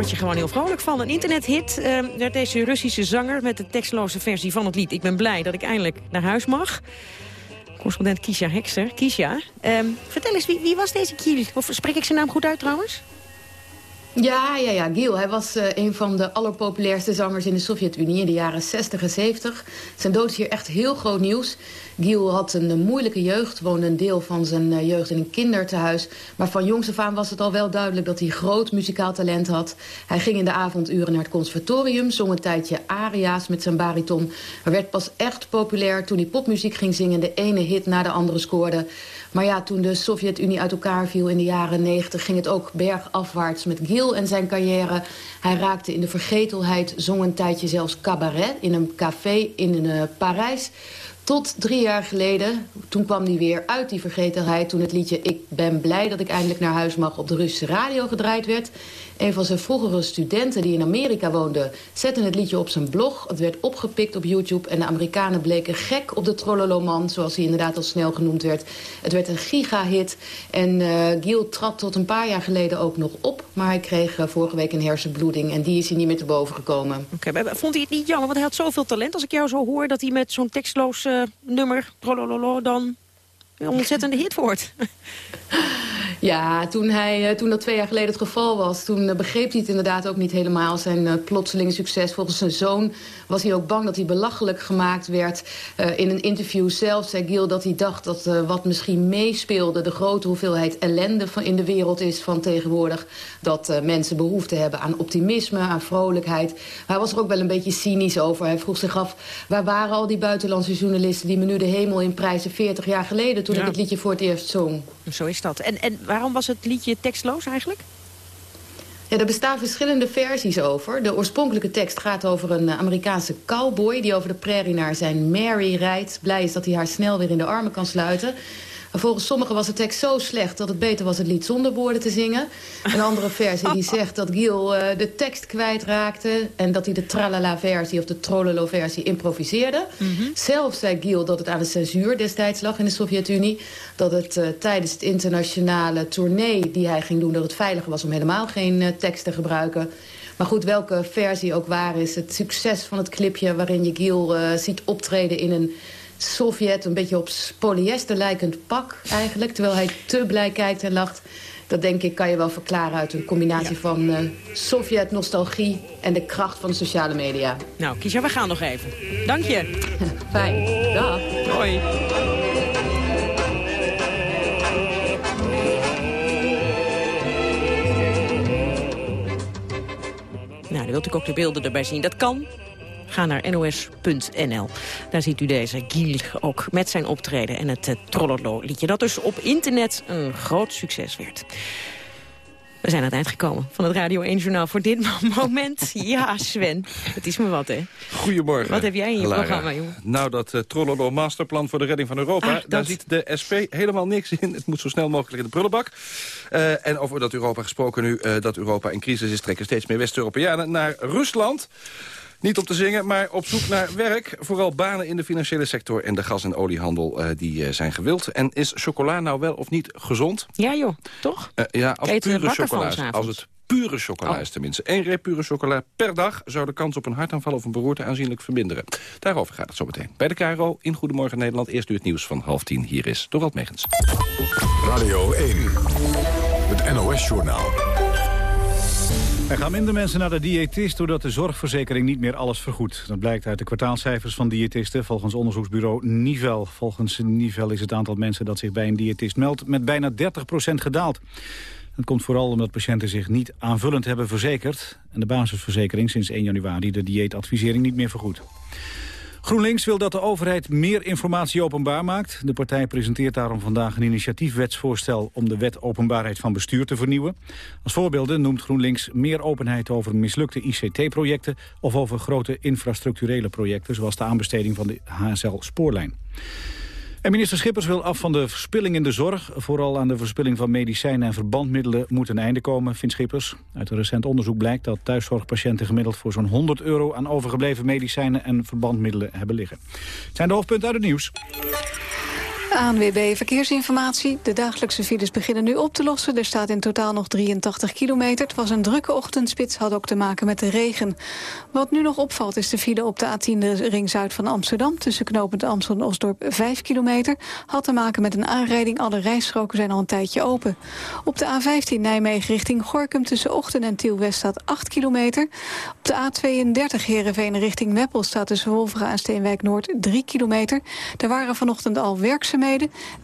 Word je gewoon heel vrolijk van. Een internethit uh, werd deze Russische zanger met de tekstloze versie van het lied. Ik ben blij dat ik eindelijk naar huis mag. Correspondent Kisha Hekster. Kisha, um, vertel eens, wie, wie was deze Kiel? Of spreek ik zijn naam goed uit trouwens? Ja, ja, ja, Giel. Hij was uh, een van de allerpopulairste zangers in de Sovjet-Unie in de jaren 60 en 70. Zijn dood is hier echt heel groot nieuws. Giel had een, een moeilijke jeugd, woonde een deel van zijn uh, jeugd in een kinderthuis. Maar van jongs af aan was het al wel duidelijk dat hij groot muzikaal talent had. Hij ging in de avonduren naar het conservatorium, zong een tijdje aria's met zijn bariton. Maar werd pas echt populair toen hij popmuziek ging zingen, de ene hit na de andere scoorde. Maar ja, toen de Sovjet-Unie uit elkaar viel in de jaren 90... ging het ook bergafwaarts met Gil en zijn carrière. Hij raakte in de vergetelheid, zong een tijdje zelfs cabaret... in een café in uh, Parijs. Tot drie jaar geleden, toen kwam hij weer uit die vergetelheid... toen het liedje Ik ben blij dat ik eindelijk naar huis mag... op de Russische radio gedraaid werd. Een van zijn vroegere studenten die in Amerika woonde... zette het liedje op zijn blog. Het werd opgepikt op YouTube en de Amerikanen bleken gek op de Trolloloman... zoals hij inderdaad al snel genoemd werd. Het werd een gigahit en uh, Giel trad tot een paar jaar geleden ook nog op... maar hij kreeg uh, vorige week een hersenbloeding en die is hij niet meer te boven gekomen. Oké, vond hij het niet jammer? Want hij had zoveel talent. Als ik jou zo hoor dat hij met zo'n tekstloos nummer... Trollololo dan een ontzettende hit wordt. Ja, toen, hij, eh, toen dat twee jaar geleden het geval was... toen eh, begreep hij het inderdaad ook niet helemaal. Zijn uh, plotselinge succes. Volgens zijn zoon was hij ook bang dat hij belachelijk gemaakt werd. Uh, in een interview zelf zei Gil dat hij dacht dat uh, wat misschien meespeelde... de grote hoeveelheid ellende van in de wereld is van tegenwoordig... dat mensen behoefte hebben aan optimisme, aan vrolijkheid. Maar hij was er ook wel een beetje cynisch over. Hij vroeg zich af, waar waren al die buitenlandse journalisten... die me nu de hemel in prijzen 40 jaar geleden... toen ja. ik het liedje voor het eerst zong. Zo is En, en waarom was het liedje tekstloos eigenlijk? Ja, er bestaan verschillende versies over. De oorspronkelijke tekst gaat over een Amerikaanse cowboy... die over de prairie naar zijn Mary rijdt. Blij is dat hij haar snel weer in de armen kan sluiten. Volgens sommigen was de tekst zo slecht dat het beter was het lied zonder woorden te zingen. Een andere versie die zegt dat Giel uh, de tekst kwijtraakte... en dat hij de tralala-versie of de trollolo-versie improviseerde. Mm -hmm. Zelf zei Giel dat het aan de censuur destijds lag in de Sovjet-Unie. Dat het uh, tijdens het internationale tournee die hij ging doen... dat het veiliger was om helemaal geen uh, tekst te gebruiken... Maar goed, welke versie ook waar is. Het succes van het clipje waarin je Giel uh, ziet optreden in een Sovjet... een beetje op polyester lijkend pak eigenlijk. Terwijl hij te blij kijkt en lacht. Dat denk ik kan je wel verklaren uit een combinatie ja. van uh, Sovjet-nostalgie... en de kracht van de sociale media. Nou, Kiesja, we gaan nog even. Dank je. Fijn. Dag. Hoi. Nou, dan wilt u ook de beelden erbij zien. Dat kan. Ga naar nos.nl. Daar ziet u deze Giel ook met zijn optreden en het uh, Trollolo-liedje... dat dus op internet een groot succes werd. We zijn aan het eind gekomen van het Radio 1-journaal voor dit moment. Ja, Sven, het is me wat, hè? Goedemorgen. Wat heb jij in je Lara. programma, jongen? Nou, dat uh, Trollolo Masterplan voor de redding van Europa... Ah, daar ziet de SP helemaal niks in. Het moet zo snel mogelijk in de prullenbak. Uh, en over dat Europa gesproken nu, uh, dat Europa in crisis is... trekken steeds meer West-Europeanen naar Rusland... Niet om te zingen, maar op zoek naar werk. Vooral banen in de financiële sector en de gas- en oliehandel uh, die uh, zijn gewild. En is chocola nou wel of niet gezond? Ja joh, toch? Uh, ja, als pure chocola. Als het pure chocola oh. is tenminste. Eén reep pure chocola per dag zou de kans op een hartaanval of een beroerte aanzienlijk verminderen. Daarover gaat het zo meteen. Bij de KRO in Goedemorgen Nederland. Eerst nu het nieuws van half tien. Hier is Dorald Megens. Radio 1, het NOS-journaal. Er gaan minder mensen naar de diëtist doordat de zorgverzekering niet meer alles vergoedt. Dat blijkt uit de kwartaalcijfers van diëtisten volgens onderzoeksbureau Nivel. Volgens Nivel is het aantal mensen dat zich bij een diëtist meldt met bijna 30% gedaald. Dat komt vooral omdat patiënten zich niet aanvullend hebben verzekerd... en de basisverzekering sinds 1 januari de dieetadvisering niet meer vergoedt. GroenLinks wil dat de overheid meer informatie openbaar maakt. De partij presenteert daarom vandaag een initiatiefwetsvoorstel... om de wet openbaarheid van bestuur te vernieuwen. Als voorbeelden noemt GroenLinks meer openheid over mislukte ICT-projecten... of over grote infrastructurele projecten... zoals de aanbesteding van de HSL-spoorlijn. En minister Schippers wil af van de verspilling in de zorg. Vooral aan de verspilling van medicijnen en verbandmiddelen moet een einde komen, vindt Schippers. Uit een recent onderzoek blijkt dat thuiszorgpatiënten gemiddeld voor zo'n 100 euro aan overgebleven medicijnen en verbandmiddelen hebben liggen. Het zijn de hoofdpunten uit het nieuws. ANWB Verkeersinformatie. De dagelijkse files beginnen nu op te lossen. Er staat in totaal nog 83 kilometer. Het was een drukke ochtendspits, had ook te maken met de regen. Wat nu nog opvalt is de file op de A10 de ring zuid van Amsterdam... tussen knooppunt Amstel en Osdorp 5 kilometer. Had te maken met een aanrijding. Alle rijstroken zijn al een tijdje open. Op de A15 Nijmegen richting Gorkum tussen Ochten en Tiel-West staat 8 kilometer. Op de A32 Heerenveen richting Meppel staat tussen Wolvera en Steenwijk-Noord 3 kilometer. Er waren vanochtend al werkzaamheden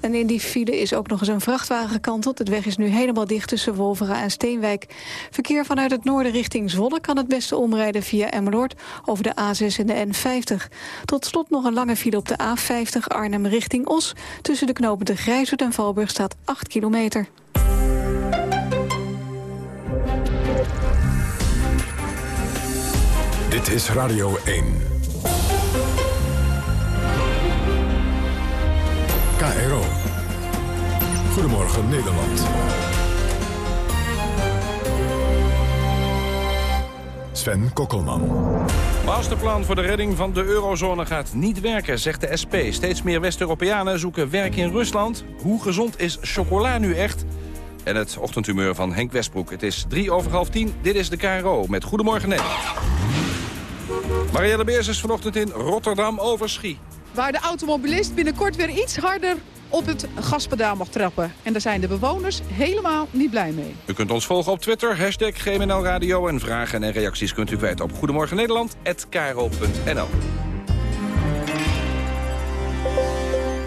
en in die file is ook nog eens een vrachtwagen gekanteld. Het weg is nu helemaal dicht tussen Wolvera en Steenwijk. Verkeer vanuit het noorden richting Zwolle kan het beste omrijden via Emmeloord over de A6 en de N50. Tot slot nog een lange file op de A50 Arnhem richting Os. Tussen de knopen de Grijzoord en Valburg staat 8 kilometer. Dit is Radio 1. KRO. Goedemorgen Nederland. Sven Kokkelman. Masterplan voor de redding van de eurozone gaat niet werken, zegt de SP. Steeds meer West-Europeanen zoeken werk in Rusland. Hoe gezond is chocola nu echt? En het ochtendhumeur van Henk Westbroek. Het is drie over half tien. Dit is de KRO met Goedemorgen Nederland. Marielle Beers is vanochtend in Rotterdam over Schie waar de automobilist binnenkort weer iets harder op het gaspedaal mag trappen. En daar zijn de bewoners helemaal niet blij mee. U kunt ons volgen op Twitter, hashtag GMNL Radio... en vragen en reacties kunt u kwijt op Goedemorgen Nederland@kro.nl.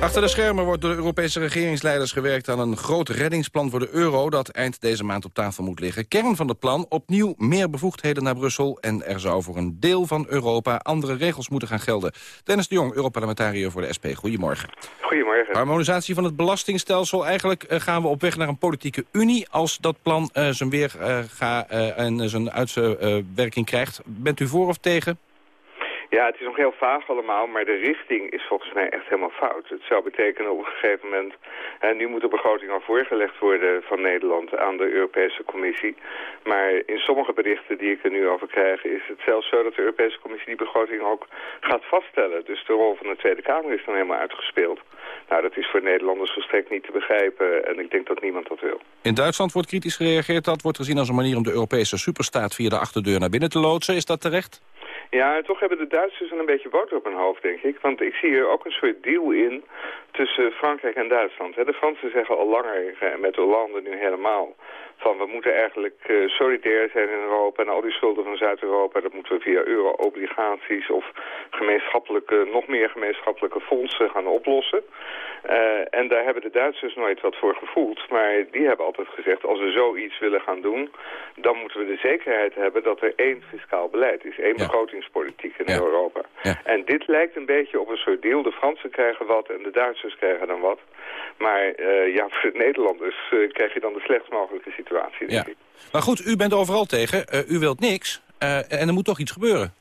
Achter de schermen wordt door de Europese regeringsleiders gewerkt aan een groot reddingsplan voor de euro dat eind deze maand op tafel moet liggen. Kern van het plan, opnieuw meer bevoegdheden naar Brussel en er zou voor een deel van Europa andere regels moeten gaan gelden. Dennis de Jong, Europarlementariër voor de SP. Goedemorgen. Goedemorgen. Harmonisatie van het belastingstelsel. Eigenlijk uh, gaan we op weg naar een politieke unie als dat plan uh, zijn weerga uh, en zijn uitwerking krijgt. Bent u voor of tegen? Ja, het is nog heel vaag allemaal, maar de richting is volgens mij echt helemaal fout. Het zou betekenen op een gegeven moment... en nu moet de begroting al voorgelegd worden van Nederland aan de Europese Commissie. Maar in sommige berichten die ik er nu over krijg... is het zelfs zo dat de Europese Commissie die begroting ook gaat vaststellen. Dus de rol van de Tweede Kamer is dan helemaal uitgespeeld. Nou, dat is voor Nederlanders volstrekt niet te begrijpen en ik denk dat niemand dat wil. In Duitsland wordt kritisch gereageerd. Dat wordt gezien als een manier om de Europese superstaat via de achterdeur naar binnen te loodsen. Is dat terecht? Ja, toch hebben de Duitsers een beetje boter op hun hoofd, denk ik. Want ik zie hier ook een soort deal in tussen Frankrijk en Duitsland. De Fransen zeggen al langer, en met Hollande nu helemaal van we moeten eigenlijk uh, solidair zijn in Europa en al die schulden van Zuid-Europa, dat moeten we via euro-obligaties of gemeenschappelijke, nog meer gemeenschappelijke fondsen gaan oplossen. Uh, en daar hebben de Duitsers nooit wat voor gevoeld, maar die hebben altijd gezegd, als we zoiets willen gaan doen, dan moeten we de zekerheid hebben dat er één fiscaal beleid is, één begrotingspolitiek in Europa. Ja. En dit lijkt een beetje op een soort deal, de Fransen krijgen wat en de Duitsers krijgen dan wat. Maar uh, ja, voor de Nederlanders krijg je dan de slechtst mogelijke situatie ja. Maar goed, u bent overal tegen. Uh, u wilt niks. En er moet toch iets gebeuren.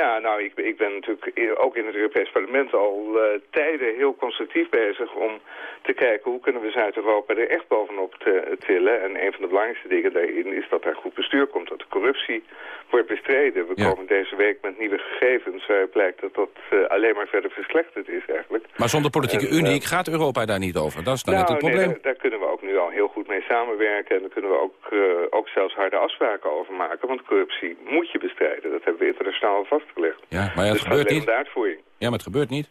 Ja, nou, ik, ik ben natuurlijk ook in het Europees Parlement al uh, tijden heel constructief bezig om te kijken hoe kunnen we Zuid-Europa er echt bovenop te, tillen. En een van de belangrijkste dingen daarin is dat er goed bestuur komt, corruptie wordt bestreden. We komen deze week met nieuwe gegevens waaruit blijkt dat dat uh, alleen maar verder verslechterd is eigenlijk. Maar zonder politieke unie uh, gaat Europa daar niet over. Dat is dan nou, net het probleem. Nee, daar, daar, kunnen we ook nu al heel goed mee samenwerken. En daar kunnen we ook, uh, ook zelfs harde afspraken over maken. Want corruptie moet je bestrijden. Dat hebben we internationaal vastgelegd. Ja, maar ja, het dus gebeurt niet. Ja, maar het gebeurt niet.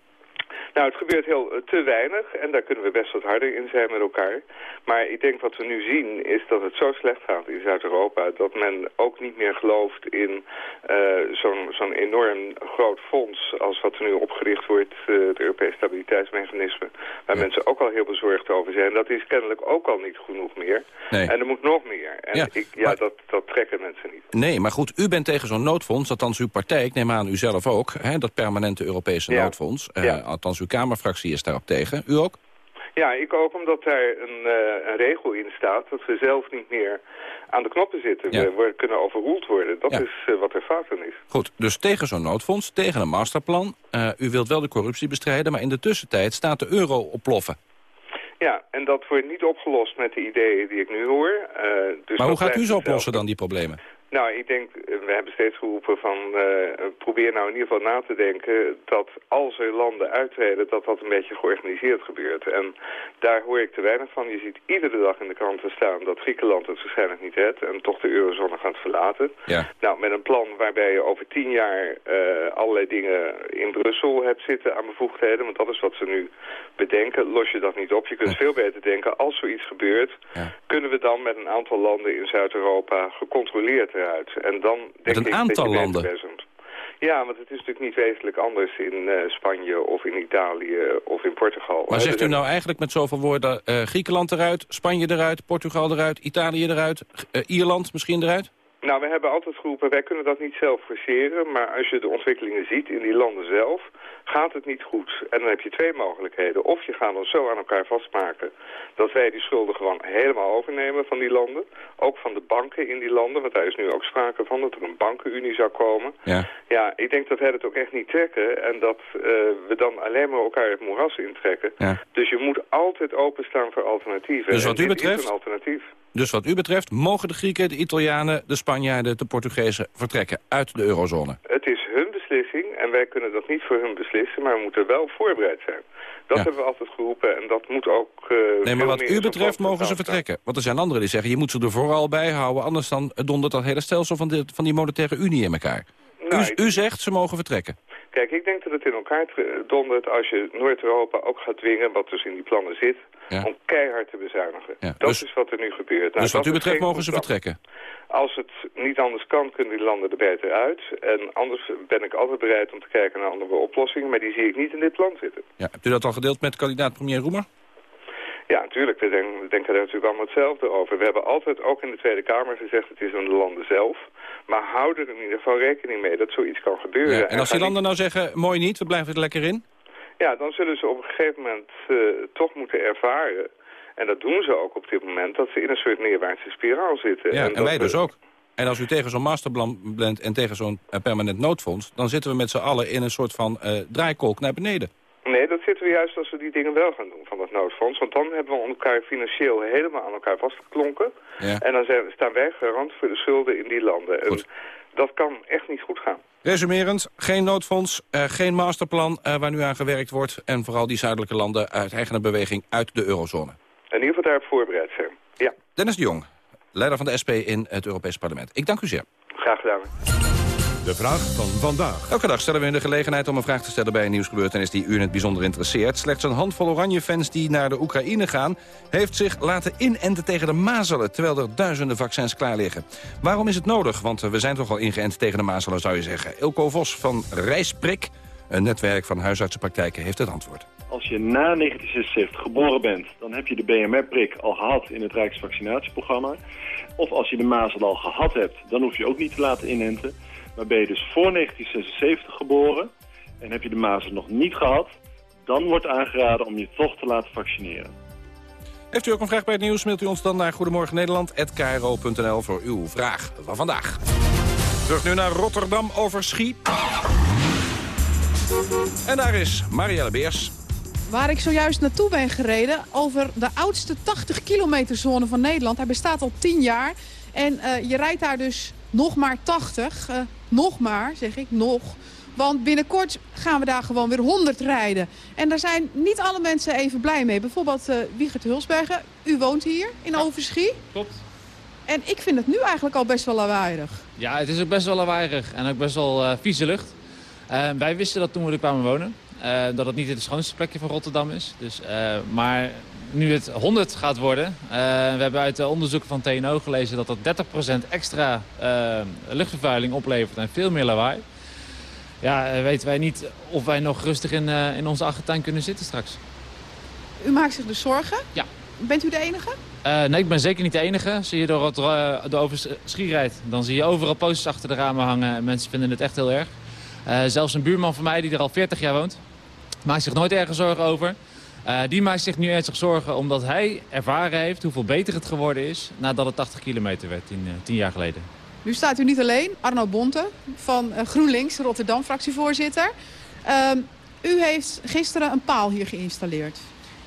Nou, het gebeurt heel uh, te weinig en daar kunnen we best wat harder in zijn met elkaar. Maar ik denk wat we nu zien is dat het zo slecht gaat in Zuid-Europa... dat men ook niet meer gelooft in uh, zo'n zo'n enorm groot fonds... als wat er nu opgericht wordt, uh, het Europees Stabiliteitsmechanisme... waar ja. mensen ook al heel bezorgd over zijn. Dat is kennelijk ook al niet genoeg meer. Nee. En er moet nog meer. En ja, ik, ja maar... dat, dat trekken mensen niet. Nee, maar goed, u bent tegen zo'n noodfonds, althans uw partij... ik neem aan u zelf ook, hè, dat permanente Europese ja. noodfonds... Ja. althans uw Kamerfractie is daarop tegen. U ook? Ja, ik ook omdat daar een, uh, een regel in staat dat we zelf niet meer aan de knoppen zitten. Ja. We, we, kunnen overroeld worden. Dat Ja. is uh, wat er fout aan is. Goed, dus tegen zo'n noodfonds, tegen een masterplan. Uh, u wilt wel de corruptie bestrijden, maar in de tussentijd staat de euro oploffen. Ja, en dat wordt niet opgelost met de ideeën die ik nu hoor. Dus maar hoe gaat u hetzelfde. oplossen dan, die problemen? Nou, ik denk, we hebben steeds geroepen van uh, probeer nou in ieder geval na te denken dat als er landen uittreden, dat dat een beetje georganiseerd gebeurt. En daar hoor ik te weinig van. Je ziet iedere dag in de kranten staan dat Griekenland het waarschijnlijk niet redt en toch de eurozone gaat verlaten. Ja. Nou, met een plan waarbij je over tien jaar uh, allerlei dingen in Brussel hebt zitten aan bevoegdheden, want dat is wat ze nu bedenken, los je dat niet op. Je kunt veel beter denken, als zoiets gebeurt, ja. kunnen we dan met een aantal landen in Zuid-Europa gecontroleerd En dan denk een ik aantal landen? Ja, want het is natuurlijk niet wezenlijk anders in uh, Spanje of in Italië of in Portugal. Maar He, zegt u nou eigenlijk met zoveel woorden uh, Griekenland eruit, Spanje eruit, Portugal eruit, Italië eruit, uh, Ierland misschien eruit? Nou, we hebben altijd geroepen, wij kunnen dat niet zelf forceren, maar als je de ontwikkelingen ziet in die landen zelf, gaat het niet goed. En dan heb je twee mogelijkheden. Of je gaat ons zo aan elkaar vastmaken dat wij die schulden gewoon helemaal overnemen van die landen. Ook van de banken in die landen, want daar is nu ook sprake van dat er een bankenunie zou komen. Ja, ja ik denk dat wij het ook echt niet trekken en dat uh, we dan alleen maar elkaar het moeras intrekken. Ja. Dus je moet altijd openstaan voor alternatieven. Dus wat u betreft... is een alternatief. Dus wat u betreft mogen de Grieken, de Italianen, de Spanjaarden, de Portugezen vertrekken uit de eurozone? Het is hun beslissing en wij kunnen dat niet voor hun beslissen, maar we moeten wel voorbereid zijn. Dat Ja. hebben we altijd geroepen en dat moet ook... Uh, Nee, maar wat u betreft mogen ze vertrekken. Want er zijn anderen die zeggen, je moet ze er vooral bij houden... anders dan dondert dat hele stelsel van, de, van die monetaire unie in elkaar. Nou, u, u zegt, ze mogen vertrekken. Kijk, ik denk dat het in elkaar dondert als je Noord-Europa ook gaat dwingen, wat dus in die plannen zit, Ja. om keihard te bezuinigen. Ja, Dat dus- is wat er nu gebeurt. Nou, dus wat u betreft mogen ze vertrekken. Als het niet anders kan, kunnen die landen er beter uit. En anders ben ik altijd bereid om te kijken naar andere oplossingen, maar die zie ik niet in dit plan zitten. Ja, hebt u dat al gedeeld met kandidaat premier Roemer? Ja, natuurlijk. We denken, we denken daar natuurlijk allemaal hetzelfde over. We hebben altijd ook in de Tweede Kamer gezegd, het is aan de landen zelf. Maar hou er in ieder geval rekening mee dat zoiets kan gebeuren. Ja, en als die landen nou zeggen, mooi niet, we blijven er lekker in? Ja, dan zullen ze op een gegeven moment uh, toch moeten ervaren... en dat doen ze ook op dit moment... dat ze in een soort neerwaartse spiraal zitten. Ja, en, wij dus ook. En als u tegen zo'n masterplan bent en tegen zo'n permanent noodfonds... dan zitten we met z'n allen in een soort van draaikolk naar beneden. Nee, dat zitten we juist als we die dingen wel gaan doen van dat noodfonds. Want dan hebben we elkaar financieel helemaal aan elkaar vastgeklonken. Ja. En dan zijn, staan wij garant voor de schulden in die landen. En dat kan echt niet goed gaan. Resumerend, geen noodfonds, uh, geen masterplan uh, waar nu aan gewerkt wordt... en vooral die zuidelijke landen uit eigen beweging uit de eurozone. In ieder geval daarop voorbereid zijn. Ja. Dennis de Jong, leider van de SP in het Europees Parlement. Ik dank u zeer. Graag gedaan. De vraag van vandaag. Elke dag stellen we u de gelegenheid om een vraag te stellen bij een nieuwsgebeurtenis die u in het bijzonder interesseert. Slechts een handvol oranje-fans die naar de Oekraïne gaan... heeft zich laten inenten tegen de mazelen, terwijl er duizenden vaccins klaar liggen. Waarom is het nodig? Want we zijn toch al ingeënt tegen de mazelen, zou je zeggen. Ilko Vos van Rijsprik, een netwerk van huisartsenpraktijken, heeft het antwoord. Als je na 1976 geboren bent, dan heb je de BMR-prik al gehad in het Rijksvaccinatieprogramma. Of als je de mazelen al gehad hebt, dan hoef je ook niet te laten inenten. Maar ben je dus voor 1976 geboren en heb je de mazelen nog niet gehad... dan wordt aangeraden om je toch te laten vaccineren. Heeft u ook een vraag bij het nieuws, mailt u ons dan naar Goedemorgen Nederland@kro.nl voor uw vraag van vandaag. Terug nu naar Rotterdam over Schie. En daar is Marielle Beers. Waar ik zojuist naartoe ben gereden, over de oudste 80 kilometer zone van Nederland. Hij bestaat al 10 jaar. En uh, je rijdt daar dus nog maar 80. Uh, nog maar, zeg ik, nog. Want binnenkort gaan we daar gewoon weer 100 rijden. En daar zijn niet alle mensen even blij mee. Bijvoorbeeld uh, Wiegert Hulsbergen, u woont hier in Overschie. Klopt. En ik vind het nu eigenlijk al best wel lawaaiig. Ja, het is ook best wel lawaaiig en ook best wel uh, vieze lucht. Uh, wij wisten dat toen we er kwamen wonen. dat het niet het schoonste plekje van Rotterdam is. Dus, maar nu het 100 gaat worden. Uh, we hebben uit de onderzoeken van TNO gelezen dat dat 30% extra uh, luchtvervuiling oplevert en veel meer lawaai. Ja, uh, weten wij niet of wij nog rustig in, in onze achtertuin kunnen zitten straks. U maakt zich dus zorgen? Ja. Bent u de enige? nee, ik ben zeker niet de enige. Zie je door, door over rijdt, dan zie je overal posters achter de ramen hangen. Mensen vinden het echt heel erg. zelfs een buurman van mij die er al 40 jaar woont, maakt zich nooit ergens zorgen over. Uh, die maakt zich nu ernstig zorgen omdat hij ervaren heeft hoeveel beter het geworden is... nadat het 80 kilometer werd tien, uh, tien jaar geleden. Nu staat u niet alleen, Arno Bonte van uh, GroenLinks, Rotterdam, fractievoorzitter. Ehm, u heeft gisteren een paal hier geïnstalleerd.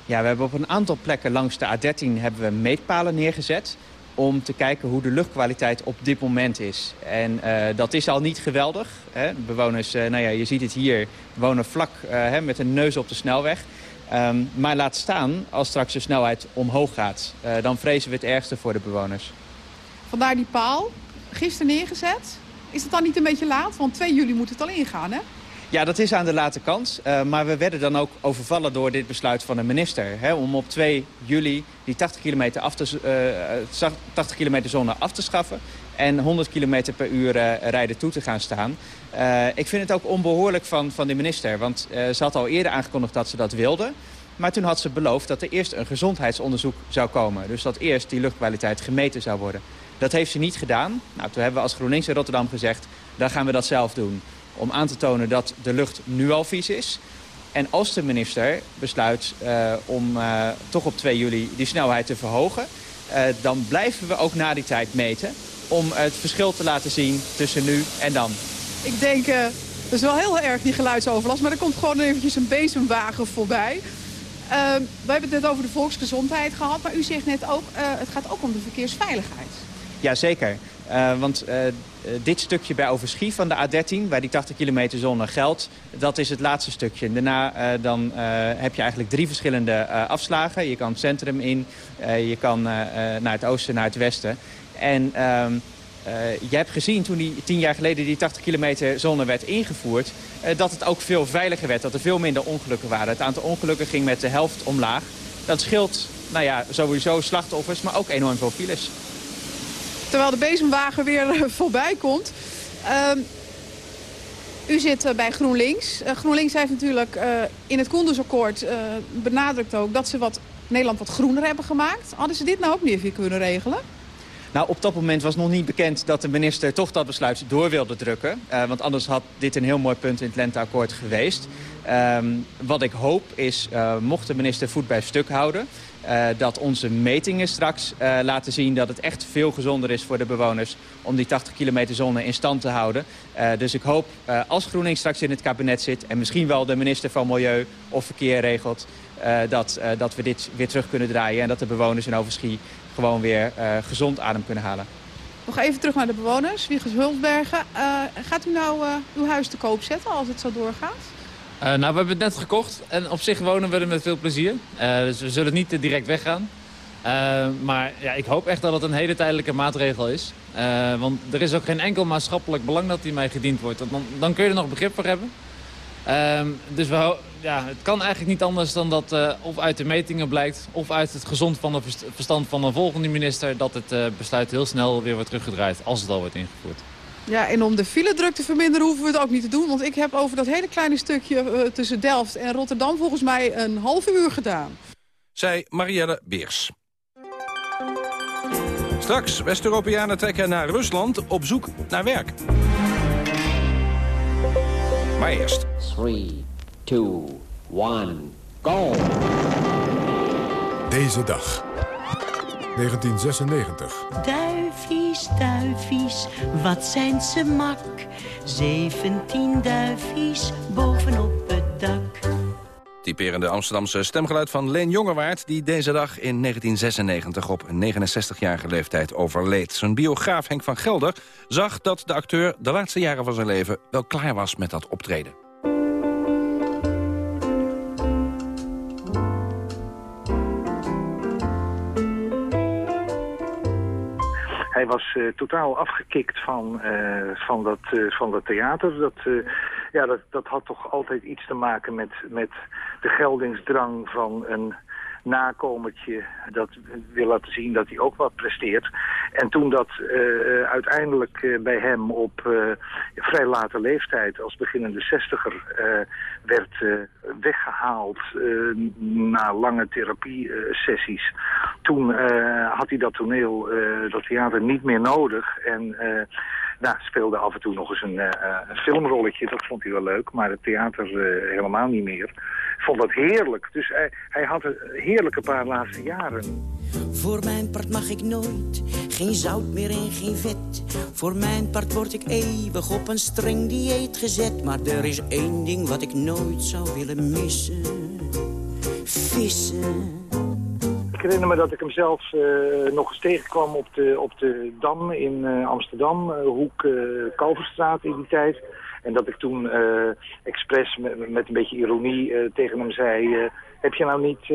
Ja, we hebben op een aantal plekken langs de A13 hebben we meetpalen neergezet om te kijken hoe de luchtkwaliteit op dit moment is. En uh, dat is al niet geweldig. Hè. Bewoners, uh, nou ja, je ziet het hier, wonen vlak uh, hè, met een neus op de snelweg. Um, maar laat staan, als straks de snelheid omhoog gaat, uh, dan vrezen we het ergste voor de bewoners. Vandaar die paal, gisteren neergezet. Is het dan niet een beetje laat? Want 2 juli moet het al ingaan, hè? Ja, dat is aan de late kant. Uh, maar we werden dan ook overvallen door dit besluit van de minister. Hè, om op 2 juli die 80 kilometer, af te, uh, 80 kilometer zone af te schaffen. En 100 kilometer per uur rijden toe te gaan staan. Uh, ik vind het ook onbehoorlijk van, van de minister. Want uh, ze had al eerder aangekondigd dat ze dat wilde. Maar toen had ze beloofd dat er eerst een gezondheidsonderzoek zou komen. Dus dat eerst die luchtkwaliteit gemeten zou worden. Dat heeft ze niet gedaan. Nou, toen hebben we als GroenLinks in Rotterdam gezegd... dan gaan we dat zelf doen. Om aan te tonen dat de lucht nu al vies is. En als de minister besluit uh, om toch op 2 juli die snelheid te verhogen... Dan blijven we ook na die tijd meten... om het verschil te laten zien tussen nu en dan. Ik denk, uh, dat is wel heel erg die geluidsoverlast, maar er komt gewoon eventjes een bezemwagen voorbij. Uh, we hebben het net over de volksgezondheid gehad, maar u zegt net ook, uh, het gaat ook om de verkeersveiligheid. Jazeker, uh, want dit stukje bij Overschie van de A13, waar die 80 kilometer zone geldt, dat is het laatste stukje. Daarna dan heb je eigenlijk drie verschillende afslagen. Je kan het centrum in, je kan naar het oosten, naar het westen. En ehm, je hebt gezien toen die tien jaar geleden die 80 kilometer zone werd ingevoerd... Uh, dat het ook veel veiliger werd, dat er veel minder ongelukken waren. Het aantal ongelukken ging met de helft omlaag. Dat scheelt nou ja, sowieso slachtoffers, maar ook enorm veel files. Terwijl de bezemwagen weer uh, voorbij komt... Uh, u zit bij GroenLinks. GroenLinks heeft natuurlijk in het Koendersakkoord benadrukt ook... dat ze wat, Nederland wat groener hebben gemaakt. Hadden ze dit nou ook niet even kunnen regelen? Nou, op dat moment was nog niet bekend dat de minister toch dat besluit door wilde drukken. Uh, want anders had dit een heel mooi punt in het lenteakkoord geweest. Ehm, wat ik hoop is, uh, mocht de minister voet bij stuk houden... Uh, dat onze metingen straks laten zien dat het echt veel gezonder is voor de bewoners... om die 80 kilometer zone in stand te houden. Dus ik hoop als GroenLinks straks in het kabinet zit... en misschien wel de minister van Milieu of Verkeer regelt... dat, dat we dit weer terug kunnen draaien... en dat de bewoners in Overschie gewoon weer gezond adem kunnen halen. Nog even terug naar de bewoners. Wiegers Hulsbergen. gaat u nou uw huis te koop zetten als het zo doorgaat? Uh, nou, we hebben het net gekocht en op zich wonen we er met veel plezier. Uh, dus we zullen niet direct weggaan. Uh, maar ja, ik hoop echt dat het een hele tijdelijke maatregel is. want er is ook geen enkel maatschappelijk belang dat die mij gediend wordt. Dan, dan kun je er nog begrip voor hebben. Ehm, dus we, ja, het kan eigenlijk niet anders dan dat of uit de metingen blijkt... of uit het gezond van de verstand van een volgende minister... dat het besluit heel snel weer wordt teruggedraaid als het al wordt ingevoerd. Ja, en om de file-druk te verminderen hoeven we het ook niet te doen. Want ik heb over dat hele kleine stukje uh, tussen Delft en Rotterdam volgens mij een half uur gedaan. Zij Marielle Beers. Straks, West-Europeanen trekken naar Rusland op zoek naar werk. Maar eerst. 3, 2, 1, go! Deze dag. 1996. Duifies, duifies, wat zijn ze mak. 17 duifies bovenop het dak. Typerende Amsterdamse stemgeluid van Leen Jongewaard... die deze dag in 1996 op 69-jarige leeftijd overleed. Zijn biograaf Henk van Gelder zag dat de acteur... de laatste jaren van zijn leven wel klaar was met dat optreden. Hij was uh, totaal afgekikt van, uh, van, dat, uh, van dat theater. Dat, ja, dat, dat had toch altijd iets te maken met, met de geldingsdrang van een nakomertje dat wil laten zien dat hij ook wat presteert. En toen dat uh, uiteindelijk uh, bij hem op vrij late leeftijd als beginnende zestiger werd weggehaald na lange therapie-sessies. Toen had hij dat toneel, dat theater niet meer nodig en nou, speelde af en toe nog eens een, een filmrolletje, dat vond hij wel leuk, maar het theater helemaal niet meer vond dat heerlijk. Dus hij, hij had een heerlijke paar laatste jaren. Voor mijn part mag ik nooit, geen zout meer en geen vet. Voor mijn part word ik eeuwig op een streng dieet gezet. Maar er is één ding wat ik nooit zou willen missen. Vissen. Ik herinner me dat ik hem zelf uh, nog eens tegenkwam op de, op de Dam in uh, Amsterdam. Uh, hoek Kalverstraat in die tijd. En dat ik toen expres met, een beetje ironie tegen hem zei... Heb je nou niet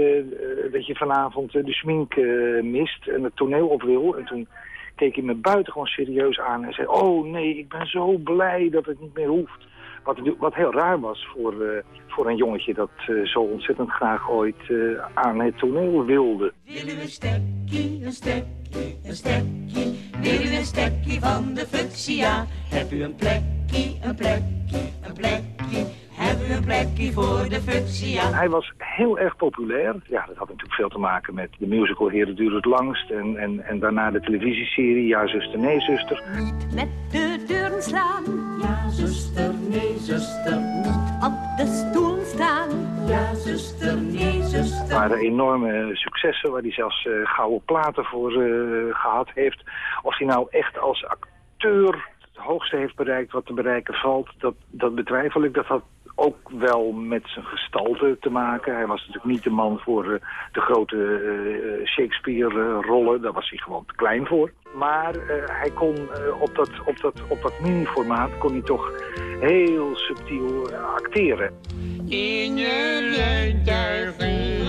dat je vanavond de smink mist en het toneel op wil? En toen keek hij me buitengewoon serieus aan en zei... oh nee, ik ben zo blij dat het niet meer hoeft. Wat, wat heel raar was voor, voor een jongetje dat zo ontzettend graag ooit aan het toneel wilde. Willen we stekkie, een stekkie, een stekkie? Wil u een stekkie van de fuchsia? Heb u een plekje, een plekje, een plekje? Heb u een plekje voor de fuchsia? Hij was heel erg populair. Ja, dat had natuurlijk veel te maken met de musical Heren duurt het langst. En, en, en daarna de televisieserie Ja, zuster, nee, zuster. Niet met de deuren slaan. Ja, zuster, nee, zuster. Niet op de stoel staan. Ja, zuster, nee, zuster. Het waren enorme successen waar hij zelfs uh, gouden platen voor uh, gehad heeft. Of hij nou echt als acteur het hoogste heeft bereikt wat te bereiken valt, dat, dat betwijfel ik. Dat had ook wel met zijn gestalte te maken. Hij was natuurlijk niet de man voor uh, de grote uh, Shakespeare-rollen. Daar was hij gewoon te klein voor. Maar uh, hij kon op dat, op dat, op dat mini-formaat kon hij toch heel subtiel acteren. In je rijtuigje,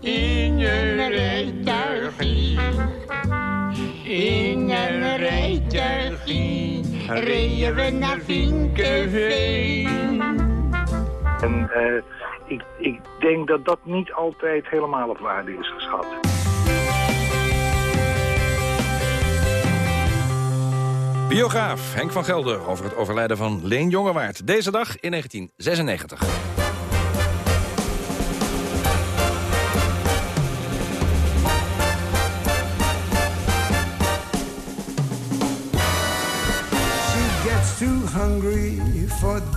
in je rijtuigje, in een rijtuigje reden we naar Vinkenveen. En uh, ik, ik denk dat dat niet altijd helemaal op waarde is geschat. Biograaf Henk van Gelder over het overlijden van Leen Jongewaard. Deze dag in 1996.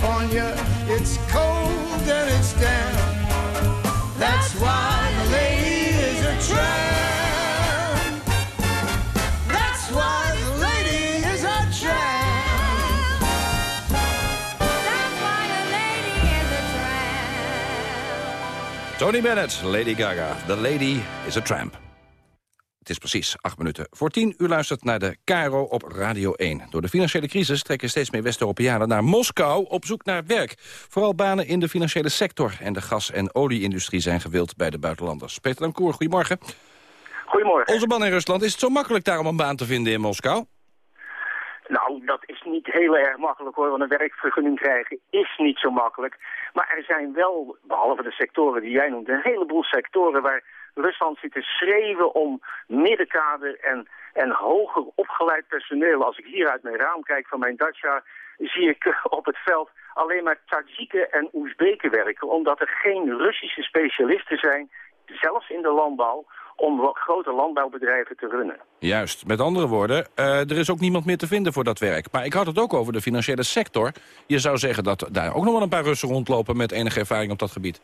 California. It's cold and it's damp. That's why the lady is a tramp. That's why the lady is a tramp. That's why a lady is a tramp. Tony Bennett, Lady Gaga. The Lady is a Tramp. Het is precies acht minuten voor tien. U luistert naar de Caro op Radio 1. Door de financiële crisis trekken steeds meer West-Europeanen naar Moskou op zoek naar werk. Vooral banen in de financiële sector en de gas- en olieindustrie zijn gewild bij de buitenlanders. Peter Dankoer, goedemorgen. Goedemorgen. Onze man in Rusland, is het zo makkelijk daar om een baan te vinden in Moskou? Nou, dat is niet heel erg makkelijk hoor, want een werkvergunning krijgen is niet zo makkelijk. Maar er zijn wel, behalve de sectoren die jij noemt, een heleboel sectoren waar Rusland zit te schreeuwen om middenkader en, en hoger opgeleid personeel. Als ik hier uit mijn raam kijk van mijn dacha, zie ik op het veld alleen maar Tajiken en Oezbeken werken. Omdat er geen Russische specialisten zijn, zelfs in de landbouw, om grote landbouwbedrijven te runnen. Juist, met andere woorden, eh, er is ook niemand meer te vinden voor dat werk. Maar ik had het ook over de financiële sector. Je zou zeggen dat daar ook nog wel een paar Russen rondlopen met enige ervaring op dat gebied.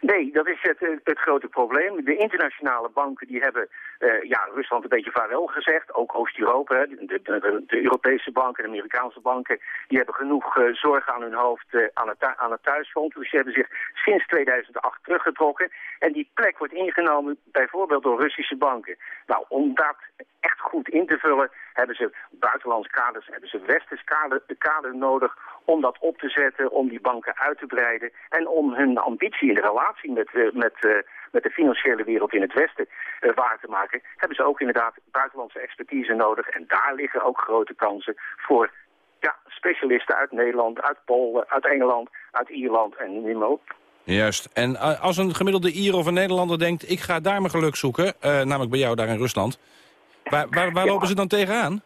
Nee, dat is het, eh, het grote probleem. De internationale banken die hebben eh, ja, Rusland een beetje vaarwel gezegd. Ook Oost-Europa, de, de, Europese banken, de Amerikaanse banken... die hebben genoeg uh, zorgen aan hun hoofd aan, het, aan het thuisfront. Dus die hebben zich sinds 2008 teruggetrokken. En die plek wordt ingenomen bijvoorbeeld door Russische banken. Nou, om dat echt goed in te vullen... hebben ze buitenlands kaders, hebben ze westers kader, nodig... om dat op te zetten, om die banken uit te breiden... en om hun ambitie in de relatie met, uh, met, uh, met de financiële wereld in het Westen uh, waar te maken... hebben ze ook inderdaad buitenlandse expertise nodig. En daar liggen ook grote kansen voor ja, specialisten uit Nederland, uit Polen, uit Engeland, uit Ierland en maar op. Juist. En als een gemiddelde Ier of een Nederlander denkt... ik ga daar mijn geluk zoeken, namelijk bij jou daar in Rusland... Waar, waar, waar lopen ze dan tegenaan?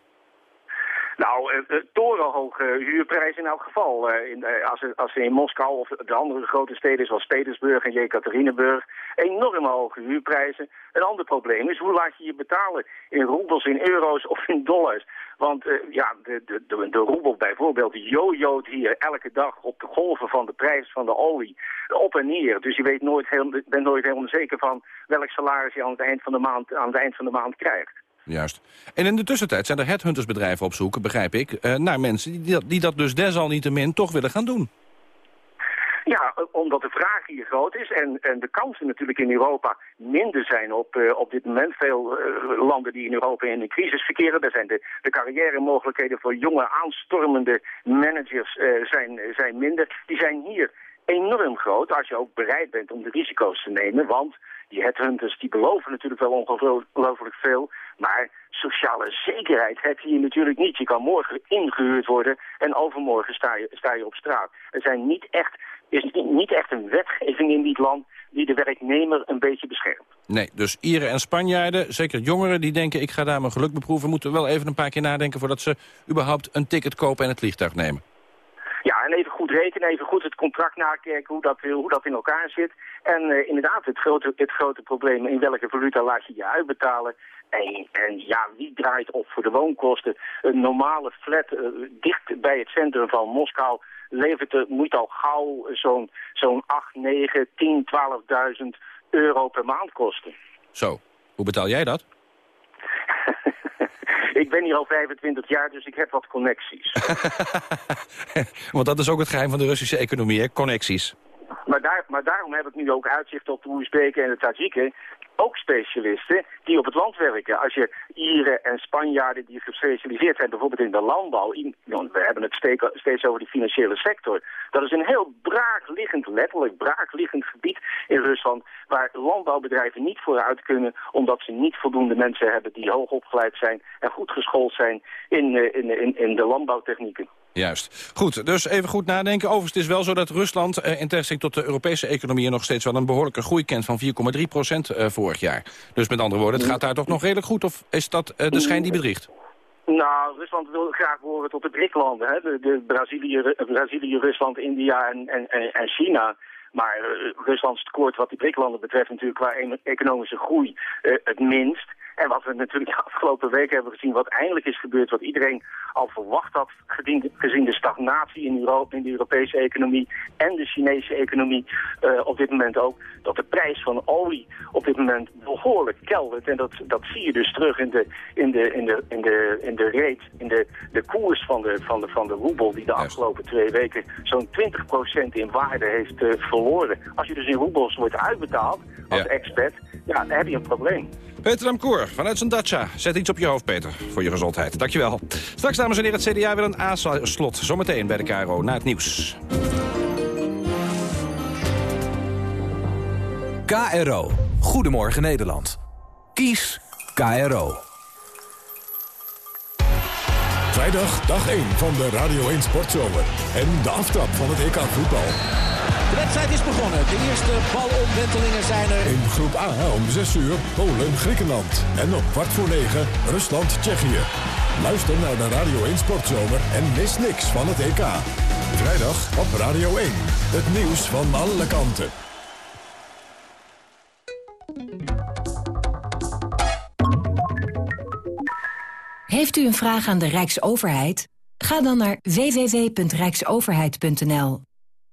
Nou, eh, eh, torenhoge huurprijzen in elk geval. Eh, in, als, als er in Moskou of de andere grote steden zoals Petersburg en Jekaterinburg enorm hoge huurprijzen. Een ander probleem is hoe laat je je betalen in roebels, in euro's of in dollars. Want ja, de, de, de, roebel bijvoorbeeld jojoot hier elke dag op de golven van de prijs van de olie op en neer. Dus je weet nooit heel, bent nooit helemaal zeker van welk salaris je aan het eind van de maand, aan het eind van de maand krijgt. Juist. En in de tussentijd zijn er headhuntersbedrijven op zoek, begrijp ik... eh, naar mensen die dat, die dat dus desalniettemin toch willen gaan doen. Ja, omdat de vraag hier groot is en, en de kansen natuurlijk in Europa minder zijn op, eh, op dit moment. Veel eh, landen die in Europa in een crisis verkeren, daar zijn de, de carrière mogelijkheden voor jonge aanstormende managers zijn, zijn minder. Die zijn hier enorm groot als je ook bereid bent om de risico's te nemen. Want die headhunters die beloven natuurlijk wel ongelooflijk veel. Maar sociale zekerheid heb je hier natuurlijk niet. Je kan morgen ingehuurd worden en overmorgen sta je, sta je op straat. Er zijn niet echt, is niet echt een wetgeving in dit land die de werknemer een beetje beschermt. Nee, dus Ieren en Spanjaarden, zeker jongeren die denken... ik ga daar mijn geluk beproeven, moeten wel even een paar keer nadenken... voordat ze überhaupt een ticket kopen en het vliegtuig nemen. Ja, en even goed het contract nakijken, hoe dat, hoe dat in elkaar zit. En eh, inderdaad, het grote, het grote probleem, in welke valuta laat je je uitbetalen? En, en ja, wie draait op voor de woonkosten? Een normale flat eh, dicht bij het centrum van Moskou levert er, moet al gauw zo'n zo'n 8, 9, 10, 12.000 euro per maand kosten. Zo, hoe betaal jij dat? Ik ben hier al 25 jaar, dus ik heb wat connecties. Want dat is ook het geheim van de Russische economie, hè? connecties. Maar, daar, maar daarom heb ik nu ook uitzicht op de Oezbeken en de Tajiken. Ook specialisten die op het land werken. Als je Ieren en Spanjaarden die gespecialiseerd zijn, bijvoorbeeld in de landbouw. in- we hebben het steeds over die financiële sector. Dat is een heel braakliggend, letterlijk braakliggend gebied in Rusland. Waar landbouwbedrijven niet vooruit kunnen. Omdat ze niet voldoende mensen hebben die hoog opgeleid zijn en goed geschoold zijn in, eh, in, in, in de landbouwtechnieken. Juist. Goed, dus even goed nadenken. Overigens, het is wel zo dat Rusland eh, in tegenstelling tot de Europese economie... nog steeds wel een behoorlijke groei kent van 4,3 procent eh, vorig jaar. Dus met andere woorden, het gaat daar toch nog redelijk goed? Of is dat eh, de schijn die bedriegt? Nou, Rusland wil graag behoren tot de BRIC-landen. De, de Brazilië, Brazilië, Rusland, India en, en, en, China. Maar eh, Ruslands tekort wat die BRIC-landen betreft natuurlijk qua economische groei eh, het minst. En wat we natuurlijk de afgelopen weken hebben gezien, wat eindelijk is gebeurd, wat iedereen al verwacht had, gezien, de stagnatie in, Europa, in de Europese economie en de Chinese economie eh, op dit moment ook, dat de prijs van olie op dit moment behoorlijk keldert. En dat, dat zie je dus terug in de, in de, in de, in de, in de rate, in de, de koers van de, van, de, van de roebel, die de afgelopen twee weken zo'n 20% in waarde heeft eh, verloren. Als je dus in roebels wordt uitbetaald als Ja. expert, ja, dan heb je een probleem. Peter Damkoer, vanuit zijn dacha. Zet iets op je hoofd, Peter, voor je gezondheid. Dankjewel. Straks, dames en heren, het CDA wil een A-slot. Zometeen bij de KRO, na het nieuws. KRO. Goedemorgen Nederland. Kies KRO. Vrijdag, dag 1 van de Radio 1 Sportzomer. En de aftrap van het EK voetbal. De wedstrijd is begonnen. De eerste balomwentelingen zijn er. In groep A om 6 uur Polen, Griekenland. En op kwart voor 9 Rusland, Tsjechië. Luister naar de Radio 1 Sportzomer en mis niks van het EK. Vrijdag op Radio 1. Het nieuws van alle kanten. Heeft u een vraag aan de Rijksoverheid? Ga dan naar www.rijksoverheid.nl.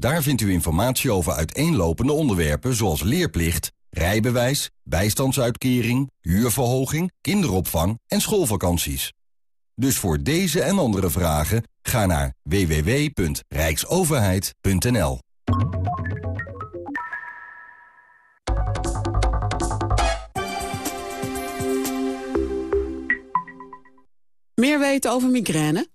Daar vindt u informatie over uiteenlopende onderwerpen zoals leerplicht, rijbewijs, bijstandsuitkering, huurverhoging, kinderopvang en schoolvakanties. Dus voor deze en andere vragen ga naar www.rijksoverheid.nl. Meer weten over migraine?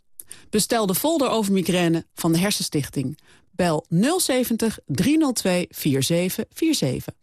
Bestel de folder over migraine van de Hersenstichting. Bel 070 302 4747.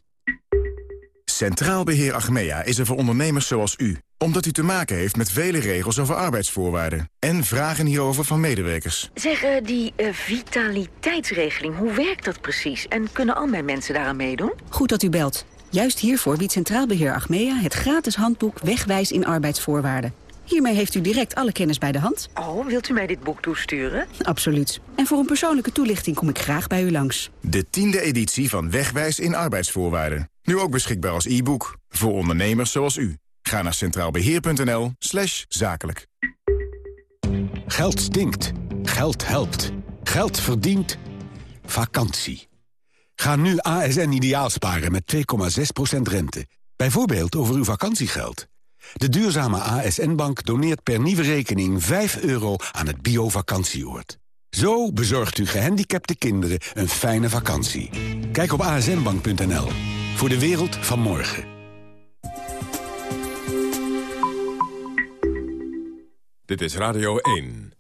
Centraal Beheer Achmea is er voor ondernemers zoals u. Omdat u te maken heeft met vele regels over arbeidsvoorwaarden. En vragen hierover van medewerkers. Zeg, eh, die eh, vitaliteitsregeling, hoe werkt dat precies? En kunnen al mijn mensen daaraan meedoen? Goed dat u belt. Juist hiervoor biedt Centraal Beheer Achmea het gratis handboek Wegwijs in arbeidsvoorwaarden. Hiermee heeft u direct alle kennis bij de hand. Oh, wilt u mij dit boek toesturen? Absoluut. En voor een persoonlijke toelichting kom ik graag bij u langs. De tiende editie van Wegwijs in arbeidsvoorwaarden. Nu ook beschikbaar als e-book. Voor ondernemers zoals u. Ga naar centraalbeheer.nl slash zakelijk. Geld stinkt. Geld helpt. Geld verdient. Vakantie. Ga nu ASN ideaal sparen met 2,6% rente. Bijvoorbeeld over uw vakantiegeld. De duurzame ASN-bank doneert per nieuwe rekening 5 euro aan het bio-vakantieoord. Zo bezorgt u gehandicapte kinderen een fijne vakantie. Kijk op asnbank.nl. Voor de wereld van morgen. Dit is Radio 1.